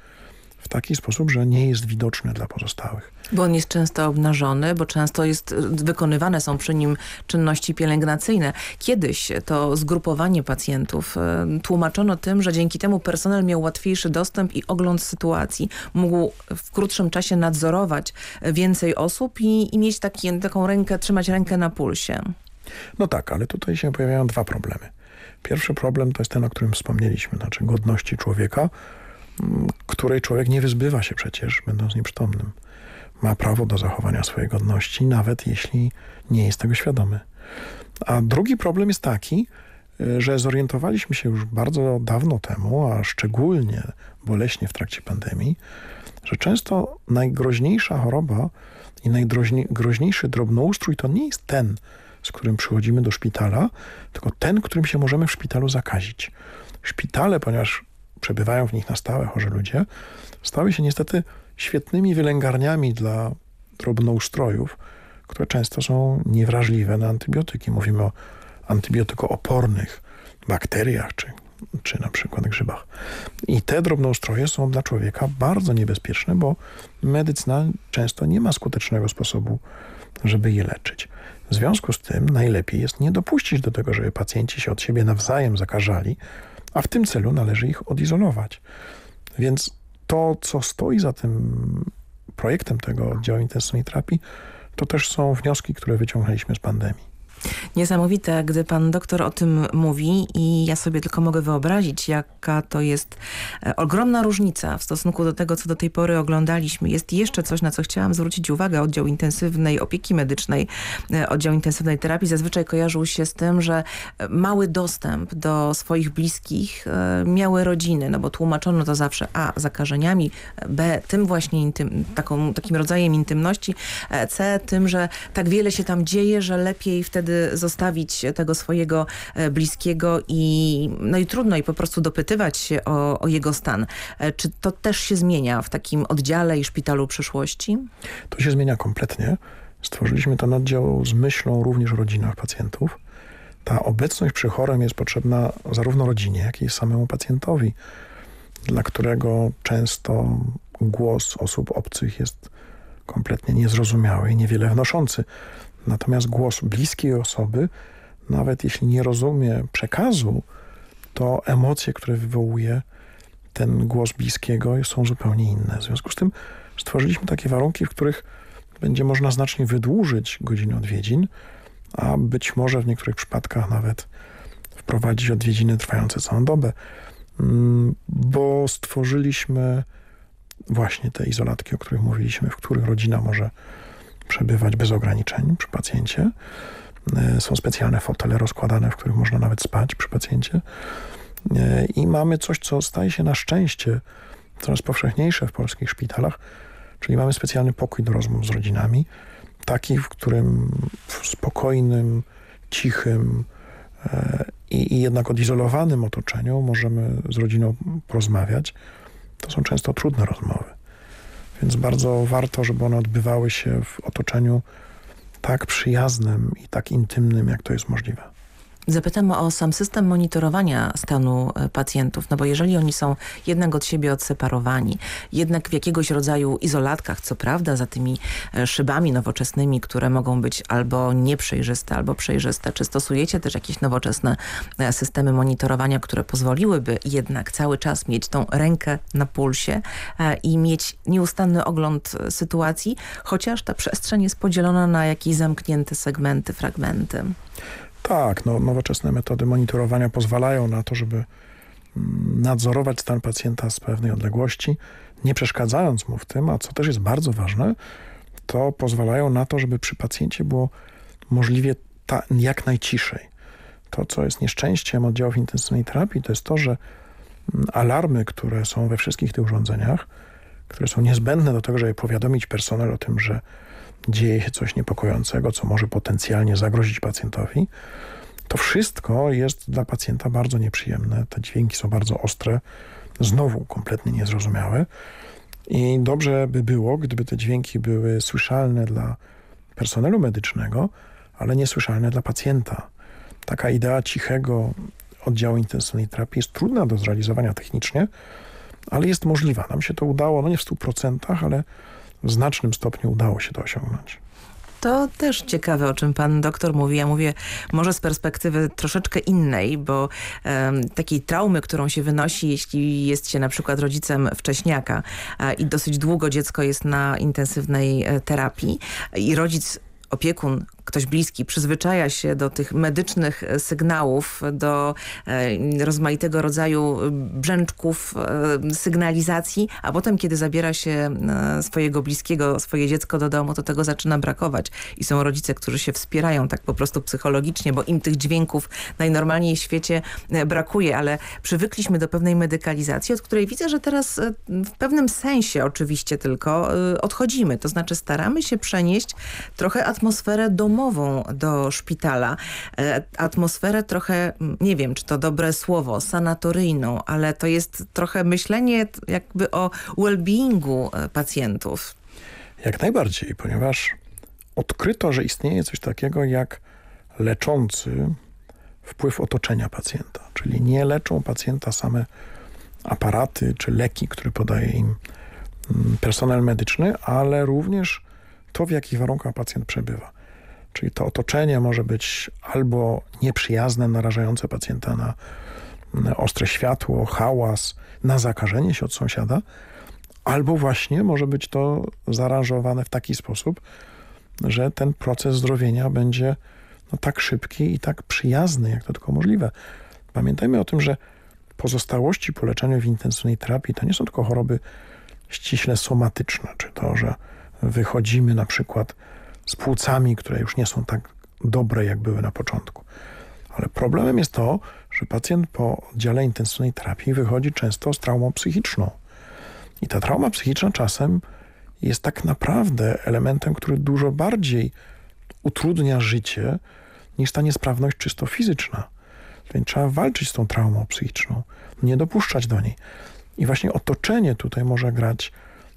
w taki sposób, że nie jest widoczny dla pozostałych. Bo on jest często obnażony, bo często jest, wykonywane są przy nim czynności pielęgnacyjne. Kiedyś to zgrupowanie pacjentów e, tłumaczono tym, że dzięki temu personel miał łatwiejszy dostęp i ogląd sytuacji. Mógł w krótszym czasie nadzorować więcej osób i, i mieć taki, taką rękę, trzymać rękę na pulsie. No tak, ale tutaj się pojawiają dwa problemy. Pierwszy problem to jest ten, o którym wspomnieliśmy, znaczy godności człowieka, której człowiek nie wyzbywa się przecież, będąc nieprzytomnym. Ma prawo do zachowania swojej godności, nawet jeśli nie jest tego świadomy. A drugi problem jest taki, y, że zorientowaliśmy się już bardzo dawno temu, a szczególnie boleśnie w trakcie pandemii, że często najgroźniejsza choroba i najgroźniejszy drobnoustrój to nie jest ten, z którym przychodzimy do szpitala, tylko ten, którym się możemy w szpitalu zakazić. Szpitale, ponieważ przebywają w nich na stałe chorzy ludzie, stały się niestety świetnymi wylęgarniami dla drobnoustrojów, które często są niewrażliwe na antybiotyki. Mówimy o antybiotykoopornych bakteriach czy, czy na przykład grzybach. I te drobnoustroje są dla człowieka bardzo niebezpieczne, bo medycyna często nie ma skutecznego sposobu, żeby je leczyć. W związku z tym najlepiej jest nie dopuścić do tego, żeby pacjenci się od siebie nawzajem zakażali, a w tym celu należy ich odizolować. Więc to, co stoi za tym projektem tego oddziału intensywnej terapii, to też są wnioski, które wyciągnęliśmy z pandemii. Niesamowite, gdy pan doktor o tym mówi i ja sobie tylko mogę wyobrazić, jaka to jest e, ogromna różnica w stosunku do tego, co do tej pory oglądaliśmy. Jest jeszcze coś, na co chciałam zwrócić uwagę. Oddział intensywnej opieki medycznej, e, oddział intensywnej terapii zazwyczaj kojarzył się z tym, że e, mały dostęp do swoich bliskich miały rodziny, no bo tłumaczono to zawsze a. zakażeniami, b. tym właśnie intym, taką, takim rodzajem intymności, c. tym, że tak wiele się tam dzieje, że lepiej wtedy wtedy zostawić tego swojego e, bliskiego i, no i trudno i po prostu dopytywać się o, o jego stan. E, czy to też się zmienia w takim oddziale i szpitalu przyszłości? To się zmienia kompletnie. Stworzyliśmy ten oddział z myślą również o rodzinach pacjentów. Ta obecność przy chorym jest potrzebna zarówno rodzinie, jak i samemu pacjentowi, dla którego często głos osób obcych jest kompletnie niezrozumiały i niewiele wnoszący. Natomiast głos bliskiej osoby, nawet jeśli nie rozumie przekazu, to emocje, które wywołuje ten głos bliskiego są zupełnie inne. W związku z tym stworzyliśmy takie warunki, w których będzie można znacznie wydłużyć godziny odwiedzin, a być może w niektórych przypadkach nawet wprowadzić odwiedziny trwające całą dobę, mm, bo stworzyliśmy właśnie te izolatki, o których mówiliśmy, w których rodzina może przebywać bez ograniczeń przy pacjencie. E, są specjalne fotele rozkładane, w których można nawet spać przy pacjencie. E, I mamy coś, co staje się na szczęście coraz powszechniejsze w polskich szpitalach, czyli mamy specjalny pokój do rozmów z rodzinami, taki, w którym w spokojnym, cichym e, i, i jednak odizolowanym otoczeniu możemy z rodziną porozmawiać. To są często trudne rozmowy. Więc bardzo warto, żeby one odbywały się w otoczeniu tak przyjaznym i tak intymnym, jak to jest możliwe. Zapytam o sam system monitorowania stanu e, pacjentów, no bo jeżeli oni są jednak od siebie odseparowani, jednak w jakiegoś rodzaju izolatkach, co prawda za tymi e, szybami nowoczesnymi, które mogą być albo nieprzejrzyste, albo przejrzyste, czy stosujecie też jakieś nowoczesne e, systemy monitorowania, które pozwoliłyby jednak cały czas mieć tą rękę na pulsie i mieć nieustanny ogląd sytuacji, chociaż ta przestrzeń jest podzielona na jakieś zamknięte segmenty, fragmenty? Tak, no, nowoczesne metody monitorowania pozwalają na to, żeby mm, nadzorować stan pacjenta z pewnej odległości, nie przeszkadzając mu w tym, a co też jest bardzo ważne, to pozwalają na to, żeby przy pacjencie było możliwie ta, jak najciszej. To, co jest nieszczęściem oddziałów intensywnej terapii, to jest to, że mm, alarmy, które są we wszystkich tych urządzeniach, które są niezbędne do tego, żeby powiadomić personel o tym, że dzieje się coś niepokojącego, co może potencjalnie zagrozić pacjentowi, to wszystko jest dla pacjenta bardzo nieprzyjemne. Te dźwięki są bardzo ostre, znowu kompletnie niezrozumiałe. I dobrze by było, gdyby te dźwięki były słyszalne dla personelu medycznego, ale niesłyszalne dla pacjenta. Taka idea cichego oddziału intensywnej terapii jest trudna do zrealizowania technicznie, ale jest możliwa. Nam się to udało, no nie w 100%, ale w znacznym stopniu udało się to osiągnąć. To też ciekawe, o czym pan doktor mówi. Ja mówię może z perspektywy troszeczkę innej, bo um, takiej traumy, którą się wynosi, jeśli jest się na przykład rodzicem wcześniaka a, i dosyć długo dziecko jest na intensywnej e, terapii i rodzic opiekun ktoś bliski przyzwyczaja się do tych medycznych sygnałów, do e, rozmaitego rodzaju brzęczków, e, sygnalizacji, a potem kiedy zabiera się e, swojego bliskiego, swoje dziecko do domu, to tego zaczyna brakować. I są rodzice, którzy się wspierają tak po prostu psychologicznie, bo im tych dźwięków najnormalniej w świecie brakuje, ale przywykliśmy do pewnej medykalizacji, od której widzę, że teraz w pewnym sensie oczywiście tylko odchodzimy. To znaczy staramy się przenieść trochę atmosferę domu do szpitala. E, atmosferę trochę, nie wiem, czy to dobre słowo, sanatoryjną, ale to jest trochę myślenie jakby o well-beingu e, pacjentów. Jak najbardziej, ponieważ odkryto, że istnieje coś takiego jak leczący wpływ otoczenia pacjenta. Czyli nie leczą pacjenta same aparaty czy leki, które podaje im personel medyczny, ale również to, w jakich warunkach pacjent przebywa. Czyli to otoczenie może być albo nieprzyjazne, narażające pacjenta na, na ostre światło, hałas, na zakażenie się od sąsiada, albo właśnie może być to zaaranżowane w taki sposób, że ten proces zdrowienia będzie no, tak szybki i tak przyjazny, jak to tylko możliwe. Pamiętajmy o tym, że pozostałości po leczeniu w intensywnej terapii to nie są tylko choroby ściśle somatyczne, czy to, że wychodzimy na przykład z płucami, które już nie są tak dobre, jak były na początku. Ale problemem jest to, że pacjent po oddziale intensywnej terapii wychodzi często z traumą psychiczną. I ta trauma psychiczna czasem jest tak naprawdę elementem, który dużo bardziej utrudnia życie niż ta niesprawność czysto fizyczna. Więc trzeba walczyć z tą traumą psychiczną, nie dopuszczać do niej. I właśnie otoczenie tutaj może grać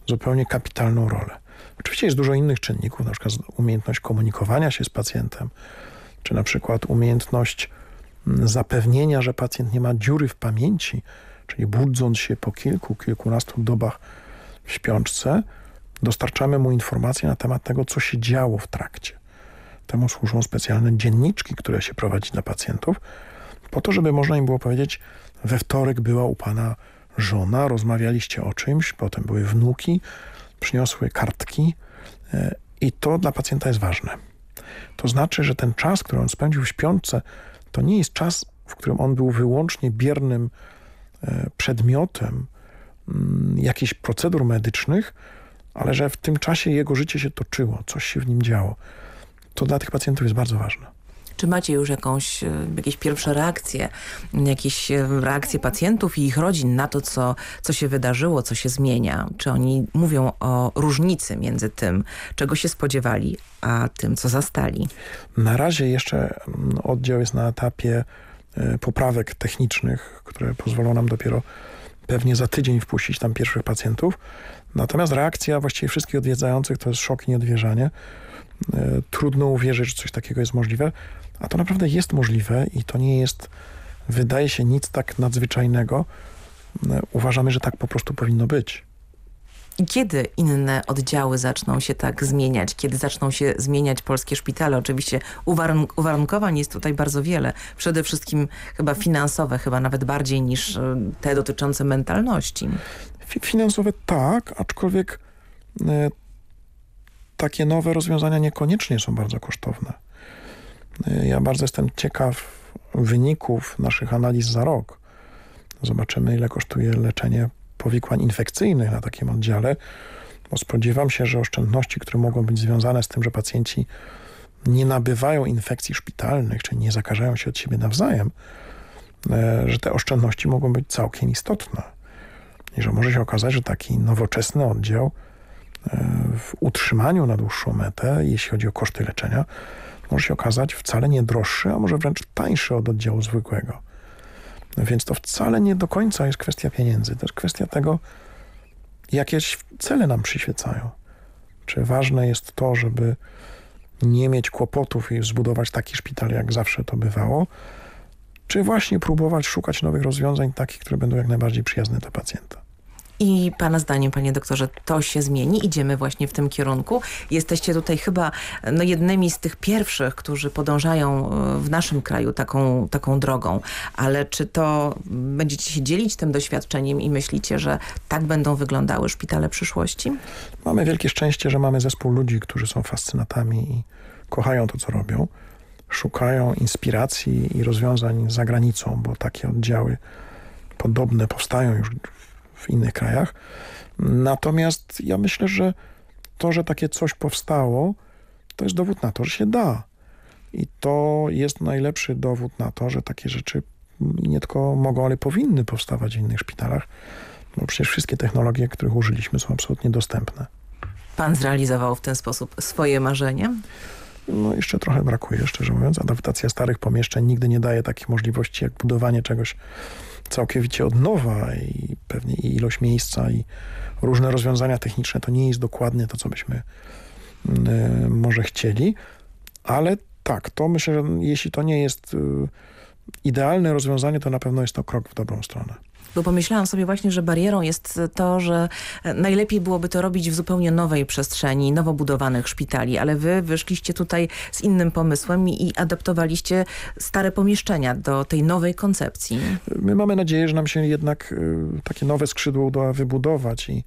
zupełnie kapitalną rolę. Oczywiście jest dużo innych czynników, na przykład umiejętność komunikowania się z pacjentem, czy na przykład umiejętność mm, zapewnienia, że pacjent nie ma dziury w pamięci, czyli budząc się po kilku, kilkunastu dobach w śpiączce, dostarczamy mu informacje na temat tego, co się działo w trakcie. Temu służą specjalne dzienniczki, które się prowadzi dla pacjentów, po to, żeby można im było powiedzieć, we wtorek była u pana żona, rozmawialiście o czymś, potem były wnuki, przyniosły kartki e, i to dla pacjenta jest ważne. To znaczy, że ten czas, który on spędził w śpiączce, to nie jest czas, w którym on był wyłącznie biernym e, przedmiotem mm, jakichś procedur medycznych, ale że w tym czasie jego życie się toczyło, coś się w nim działo. To dla tych pacjentów jest bardzo ważne. Czy macie już jakąś, e, jakieś pierwsze reakcje, jakieś e, reakcje pacjentów i ich rodzin na to, co, co się wydarzyło, co się zmienia? Czy oni mówią o różnicy między tym, czego się spodziewali, a tym, co zastali? Na razie jeszcze oddział jest na etapie e, poprawek technicznych, które pozwolą nam dopiero pewnie za tydzień wpuścić tam pierwszych pacjentów. Natomiast reakcja właściwie wszystkich odwiedzających to jest szok i niedowierzanie. Trudno uwierzyć, że coś takiego jest możliwe. A to naprawdę jest możliwe i to nie jest, wydaje się, nic tak nadzwyczajnego. Uważamy, że tak po prostu powinno być. Kiedy inne oddziały zaczną się tak zmieniać? Kiedy zaczną się zmieniać polskie szpitale? Oczywiście uwarunk uwarunkowań jest tutaj bardzo wiele. Przede wszystkim chyba finansowe, chyba nawet bardziej niż e, te dotyczące mentalności. Finansowe tak, aczkolwiek e, takie nowe rozwiązania niekoniecznie są bardzo kosztowne. Ja bardzo jestem ciekaw wyników naszych analiz za rok. Zobaczymy, ile kosztuje leczenie powikłań infekcyjnych na takim oddziale, bo spodziewam się, że oszczędności, które mogą być związane z tym, że pacjenci nie nabywają infekcji szpitalnych, czy nie zakażają się od siebie nawzajem, e, że te oszczędności mogą być całkiem istotne. I że może się okazać, że taki nowoczesny oddział e, w utrzymaniu na dłuższą metę, jeśli chodzi o koszty leczenia, może się okazać wcale nie droższy, a może wręcz tańszy od oddziału zwykłego. No więc to wcale nie do końca jest kwestia pieniędzy. To jest kwestia tego, jakie cele nam przyświecają. Czy ważne jest to, żeby nie mieć kłopotów i zbudować taki szpital, jak zawsze to bywało, czy właśnie próbować szukać nowych rozwiązań, takich, które będą jak najbardziej przyjazne dla pacjenta. I Pana zdaniem, Panie doktorze, to się zmieni? Idziemy właśnie w tym kierunku? Jesteście tutaj chyba no, jednymi z tych pierwszych, którzy podążają e, w naszym kraju taką, taką drogą. Ale czy to będziecie się dzielić tym doświadczeniem i myślicie, że tak będą wyglądały szpitale przyszłości? Mamy wielkie szczęście, że mamy zespół ludzi, którzy są fascynatami i kochają to, co robią. Szukają inspiracji i rozwiązań za granicą, bo takie oddziały podobne powstają już w innych krajach. Natomiast ja myślę, że to, że takie coś powstało, to jest dowód na to, że się da. I to jest najlepszy dowód na to, że takie rzeczy nie tylko mogą, ale powinny powstawać w innych szpitalach, bo przecież wszystkie technologie, których użyliśmy są absolutnie dostępne. Pan zrealizował w ten sposób swoje marzenie? no, jeszcze trochę brakuje, szczerze mówiąc. Adaptacja starych pomieszczeń nigdy nie daje takich możliwości jak budowanie czegoś całkowicie od nowa i pewnie i ilość miejsca i różne rozwiązania techniczne to nie jest dokładnie to, co byśmy y, może chcieli, ale tak, to myślę, że jeśli to nie jest y, idealne rozwiązanie, to na pewno jest to krok w dobrą stronę. Bo pomyślałam sobie właśnie, że barierą jest to, że najlepiej byłoby to robić w zupełnie nowej przestrzeni, nowo budowanych szpitali, ale wy wyszliście tutaj z innym pomysłem i adaptowaliście stare pomieszczenia do tej nowej koncepcji. My mamy nadzieję, że nam się jednak y, takie nowe skrzydło uda wybudować i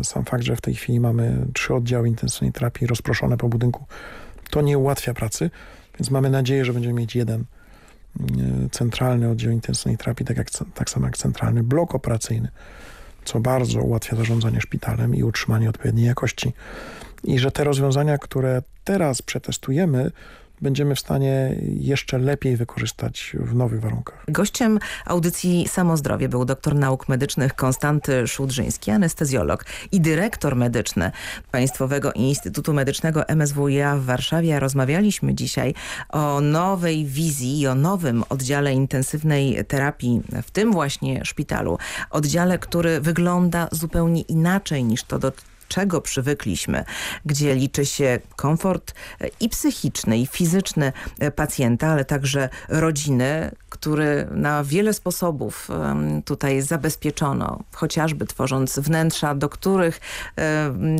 y, sam fakt, że w tej chwili mamy trzy oddziały intensywnej terapii rozproszone po budynku, to nie ułatwia pracy, więc mamy nadzieję, że będziemy mieć jeden E, centralny oddział intensywnej terapii, tak, jak, tak samo jak centralny blok operacyjny, co bardzo ułatwia zarządzanie szpitalem i utrzymanie odpowiedniej jakości. I że te rozwiązania, które teraz przetestujemy, będziemy w stanie jeszcze lepiej wykorzystać w nowych warunkach. Gościem audycji Samozdrowie był doktor nauk medycznych Konstanty Szudrzyński, anestezjolog i dyrektor medyczny Państwowego Instytutu Medycznego MSWiA w Warszawie. Rozmawialiśmy dzisiaj o nowej wizji i o nowym oddziale intensywnej terapii w tym właśnie szpitalu. Oddziale, który wygląda zupełnie inaczej niż to do czego przywykliśmy, gdzie liczy się komfort e, i psychiczny, i fizyczny e, pacjenta, ale także rodziny, który na wiele sposobów tutaj zabezpieczono, chociażby tworząc wnętrza, do których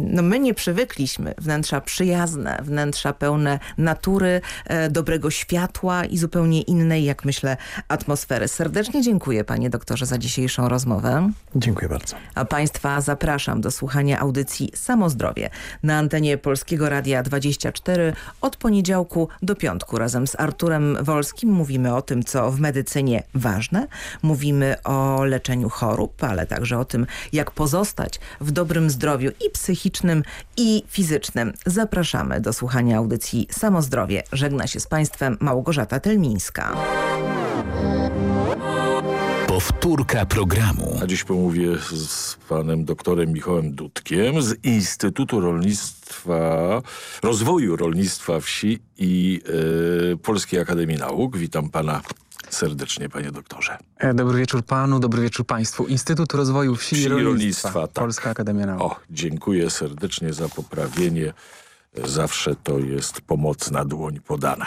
no my nie przywykliśmy. Wnętrza przyjazne, wnętrza pełne natury, e, dobrego światła i zupełnie innej, jak myślę, atmosfery. Serdecznie dziękuję panie doktorze za dzisiejszą rozmowę. Dziękuję bardzo. A państwa zapraszam do słuchania audycji Samozdrowie na antenie Polskiego Radia 24 od poniedziałku do piątku. Razem z Arturem Wolskim mówimy o tym, co w medycynie ważne. Mówimy o leczeniu chorób, ale także o tym, jak pozostać w dobrym zdrowiu i psychicznym, i fizycznym. Zapraszamy do słuchania audycji Samozdrowie. Żegna się z Państwem Małgorzata Telmińska. Powtórka programu. A dziś pomówię z panem doktorem Michałem Dudkiem z Instytutu Rolnictwa, Rozwoju Rolnictwa Wsi i y, Polskiej Akademii Nauk. Witam pana serdecznie, panie doktorze. E, dobry wieczór panu, dobry wieczór państwu. Instytut Rozwoju Wsi, Wsi i Rolnictwa, Rolnictwa tak. Polska Akademia Nauk. O, dziękuję serdecznie za poprawienie. Zawsze to jest pomocna dłoń podana.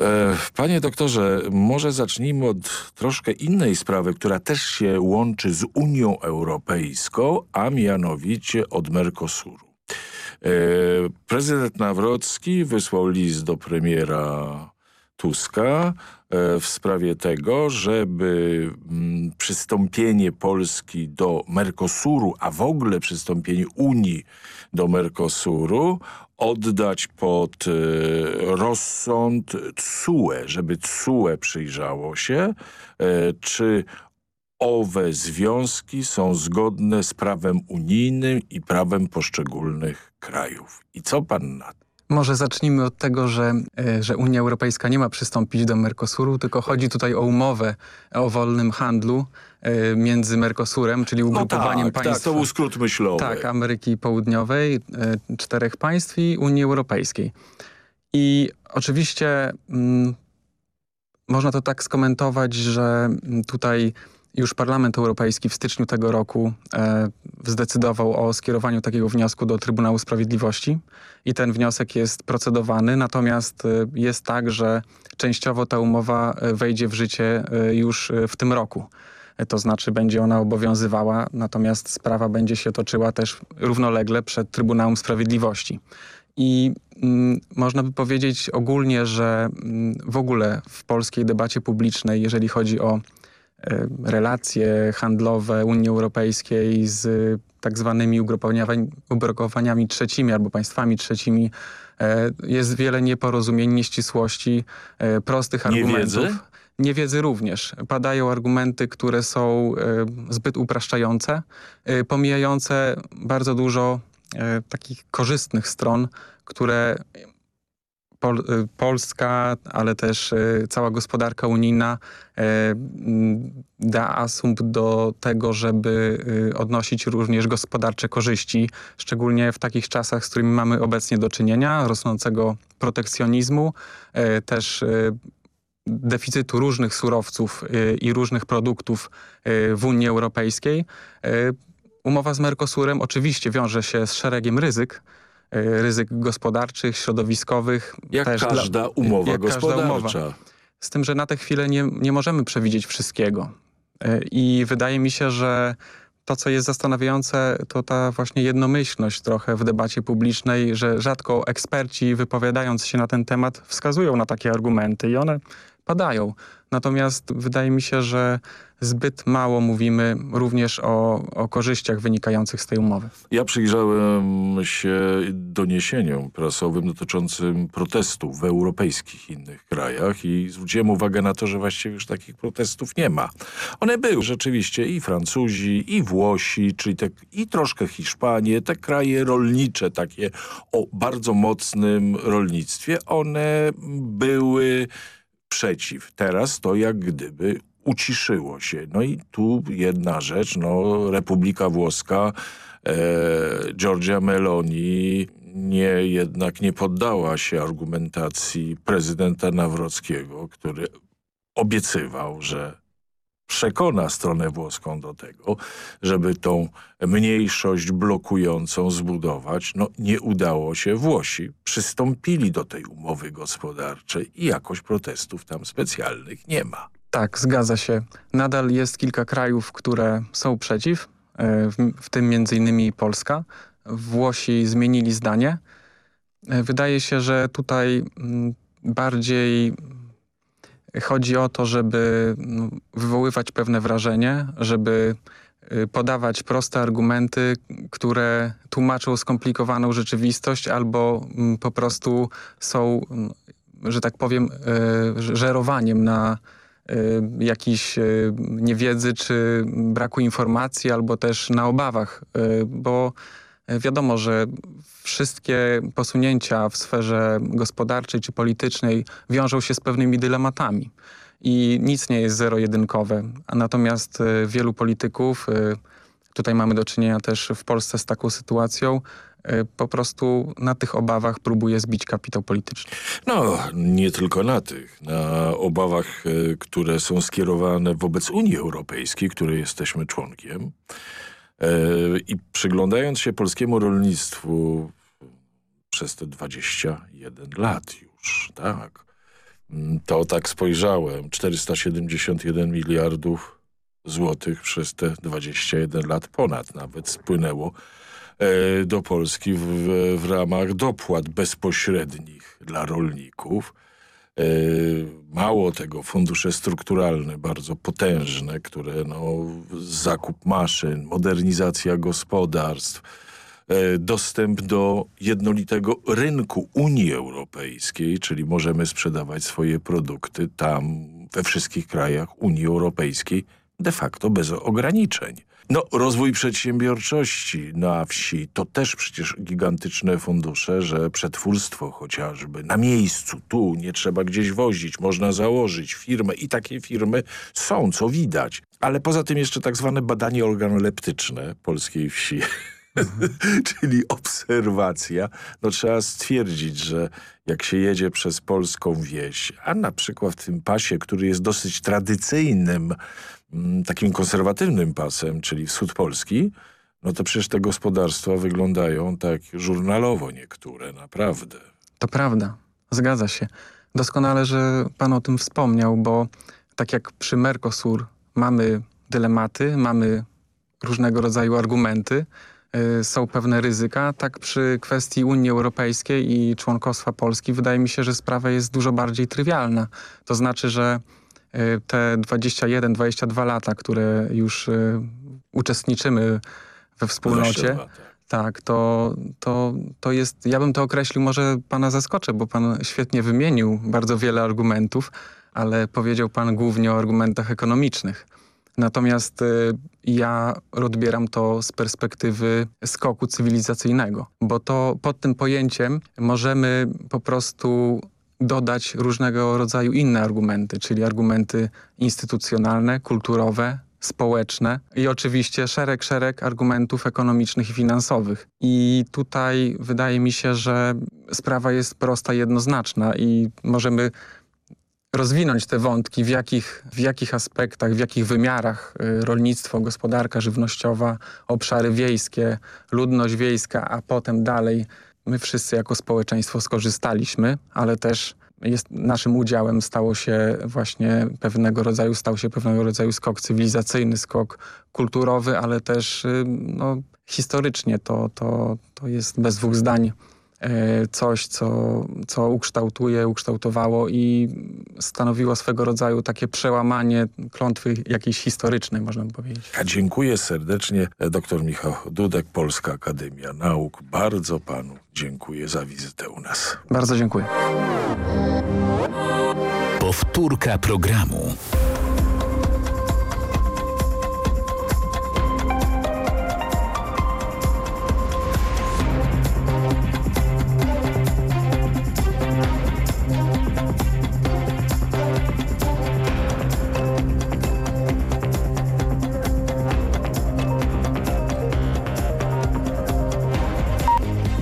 E, panie doktorze, może zacznijmy od troszkę innej sprawy, która też się łączy z Unią Europejską, a mianowicie od Mercosuru. E, prezydent Nawrocki wysłał list do premiera Tuska e, w sprawie tego, żeby mm, przystąpienie Polski do Mercosuru, a w ogóle przystąpienie Unii do Mercosuru oddać pod e, rozsąd TSUE, żeby TSUE przyjrzało się, e, czy owe związki są zgodne z prawem unijnym i prawem poszczególnych krajów. I co pan na to? Może zacznijmy od tego, że, e, że Unia Europejska nie ma przystąpić do Mercosuru, tylko chodzi tutaj o umowę o wolnym handlu między Mercosurem, czyli no ugrupowaniem no tak, państw. Tak, to był skrót myślowy. Tak, Ameryki Południowej, e, czterech państw i Unii Europejskiej. I oczywiście mm, można to tak skomentować, że tutaj już Parlament Europejski w styczniu tego roku e, zdecydował o skierowaniu takiego wniosku do Trybunału Sprawiedliwości i ten wniosek jest procedowany, natomiast e, jest tak, że częściowo ta umowa e, wejdzie w życie e, już e, w tym roku. To znaczy będzie ona obowiązywała, natomiast sprawa będzie się toczyła też równolegle przed Trybunałem Sprawiedliwości. I mm, można by powiedzieć ogólnie, że mm, w ogóle w polskiej debacie publicznej, jeżeli chodzi o E, relacje handlowe Unii Europejskiej z tak zwanymi ugrupowaniami, ugrupowaniami trzecimi albo państwami trzecimi e, jest wiele nieporozumień, nieścisłości, e, prostych argumentów. Niewiedzy? Niewiedzy również. Padają argumenty, które są zbyt upraszczające, pomijające bardzo dużo takich korzystnych stron, które Pol Polska, ale też cała gospodarka unijna da asumpt do tego, żeby odnosić również gospodarcze korzyści, szczególnie w takich czasach, z którymi mamy obecnie do czynienia, rosnącego protekcjonizmu, też deficytu różnych surowców i różnych produktów w Unii Europejskiej. Umowa z Mercosurem oczywiście wiąże się z szeregiem ryzyk, ryzyk gospodarczych, środowiskowych. Jak każda dla, umowa jak gospodarcza. Każda umowa. Z tym, że na tę chwilę nie, nie możemy przewidzieć wszystkiego. I wydaje mi się, że to, co jest zastanawiające, to ta właśnie jednomyślność trochę w debacie publicznej, że rzadko eksperci wypowiadając się na ten temat wskazują na takie argumenty i one padają. Natomiast wydaje mi się, że zbyt mało mówimy również o, o korzyściach wynikających z tej umowy. Ja przyjrzałem się doniesieniom prasowym dotyczącym protestów w europejskich innych krajach i zwróciłem uwagę na to, że właściwie już takich protestów nie ma. One były rzeczywiście i Francuzi, i Włosi, czyli te, i troszkę Hiszpanie, te kraje rolnicze takie o bardzo mocnym rolnictwie, one były przeciw. Teraz to jak gdyby uciszyło się. No i tu jedna rzecz, no Republika Włoska, e, Giorgia Meloni nie, jednak nie poddała się argumentacji prezydenta Nawrockiego, który obiecywał, że przekona stronę włoską do tego, żeby tą mniejszość blokującą zbudować. No nie udało się. Włosi przystąpili do tej umowy gospodarczej i jakoś protestów tam specjalnych nie ma. Tak, zgadza się. Nadal jest kilka krajów, które są przeciw, e, w tym między innymi Polska. Włosi zmienili zdanie. E, wydaje się, że tutaj mm, bardziej chodzi o to, żeby no, wywoływać pewne wrażenie, żeby y, podawać proste argumenty, które tłumaczą skomplikowaną rzeczywistość albo mm, po prostu są, mm, że tak powiem, y, żerowaniem na y, jakiejś niewiedzy czy braku informacji albo też na obawach, bo wiadomo, że wszystkie posunięcia w sferze gospodarczej czy politycznej wiążą się z pewnymi dylematami i nic nie jest zero-jedynkowe. Natomiast e, wielu polityków, e, tutaj mamy do czynienia też w Polsce z taką sytuacją, e, po prostu na tych obawach próbuje zbić kapitał polityczny. No, nie tylko na tych. Na obawach, które są skierowane wobec Unii Europejskiej, której jesteśmy członkiem. I przyglądając się polskiemu rolnictwu przez te 21 lat już, tak, to tak spojrzałem, 471 miliardów złotych przez te 21 lat ponad nawet spłynęło e, do Polski w, w ramach dopłat bezpośrednich dla rolników. E, mało tego, fundusze strukturalne bardzo potężne, które no, zakup maszyn, modernizacja gospodarstw, E, dostęp do jednolitego rynku Unii Europejskiej, czyli możemy sprzedawać swoje produkty tam we wszystkich krajach Unii Europejskiej de facto bez ograniczeń. No, rozwój przedsiębiorczości na wsi to też przecież gigantyczne fundusze, że przetwórstwo chociażby na miejscu, tu nie trzeba gdzieś wozić, można założyć firmę i takie firmy są, co widać. Ale poza tym jeszcze tak zwane badanie organoleptyczne polskiej wsi czyli obserwacja, no trzeba stwierdzić, że jak się jedzie przez polską wieś, a na przykład w tym pasie, który jest dosyć tradycyjnym, takim konserwatywnym pasem, czyli wschód Polski, no to przecież te gospodarstwa wyglądają tak żurnalowo niektóre, naprawdę. To prawda, zgadza się. Doskonale, że pan o tym wspomniał, bo tak jak przy Mercosur mamy dylematy, mamy różnego rodzaju argumenty, Y, są pewne ryzyka. Tak przy kwestii Unii Europejskiej i członkostwa Polski wydaje mi się, że sprawa jest dużo bardziej trywialna. To znaczy, że te 21-22 lata, które już y, uczestniczymy we wspólnocie, tak, to, to, to jest, ja bym to określił, może pana zaskoczę, bo pan świetnie wymienił bardzo wiele argumentów, ale powiedział pan głównie o argumentach ekonomicznych. Natomiast y, ja odbieram to z perspektywy skoku cywilizacyjnego, bo to pod tym pojęciem możemy po prostu dodać różnego rodzaju inne argumenty, czyli argumenty instytucjonalne, kulturowe, społeczne i oczywiście szereg, szereg argumentów ekonomicznych i finansowych. I tutaj wydaje mi się, że sprawa jest prosta, jednoznaczna i możemy rozwinąć te wątki, w jakich, w jakich aspektach, w jakich wymiarach y, rolnictwo, gospodarka żywnościowa, obszary wiejskie, ludność wiejska, a potem dalej my wszyscy jako społeczeństwo skorzystaliśmy, ale też jest naszym udziałem stało się właśnie pewnego rodzaju, stał się pewnego rodzaju skok cywilizacyjny, skok kulturowy, ale też y, no, historycznie to, to, to jest bez dwóch zdań coś, co, co ukształtuje, ukształtowało i stanowiło swego rodzaju takie przełamanie klątwy jakiejś historycznej, można by powiedzieć. Ja dziękuję serdecznie. Dr Michał Dudek, Polska Akademia Nauk. Bardzo panu dziękuję za wizytę u nas. Bardzo dziękuję. Powtórka programu.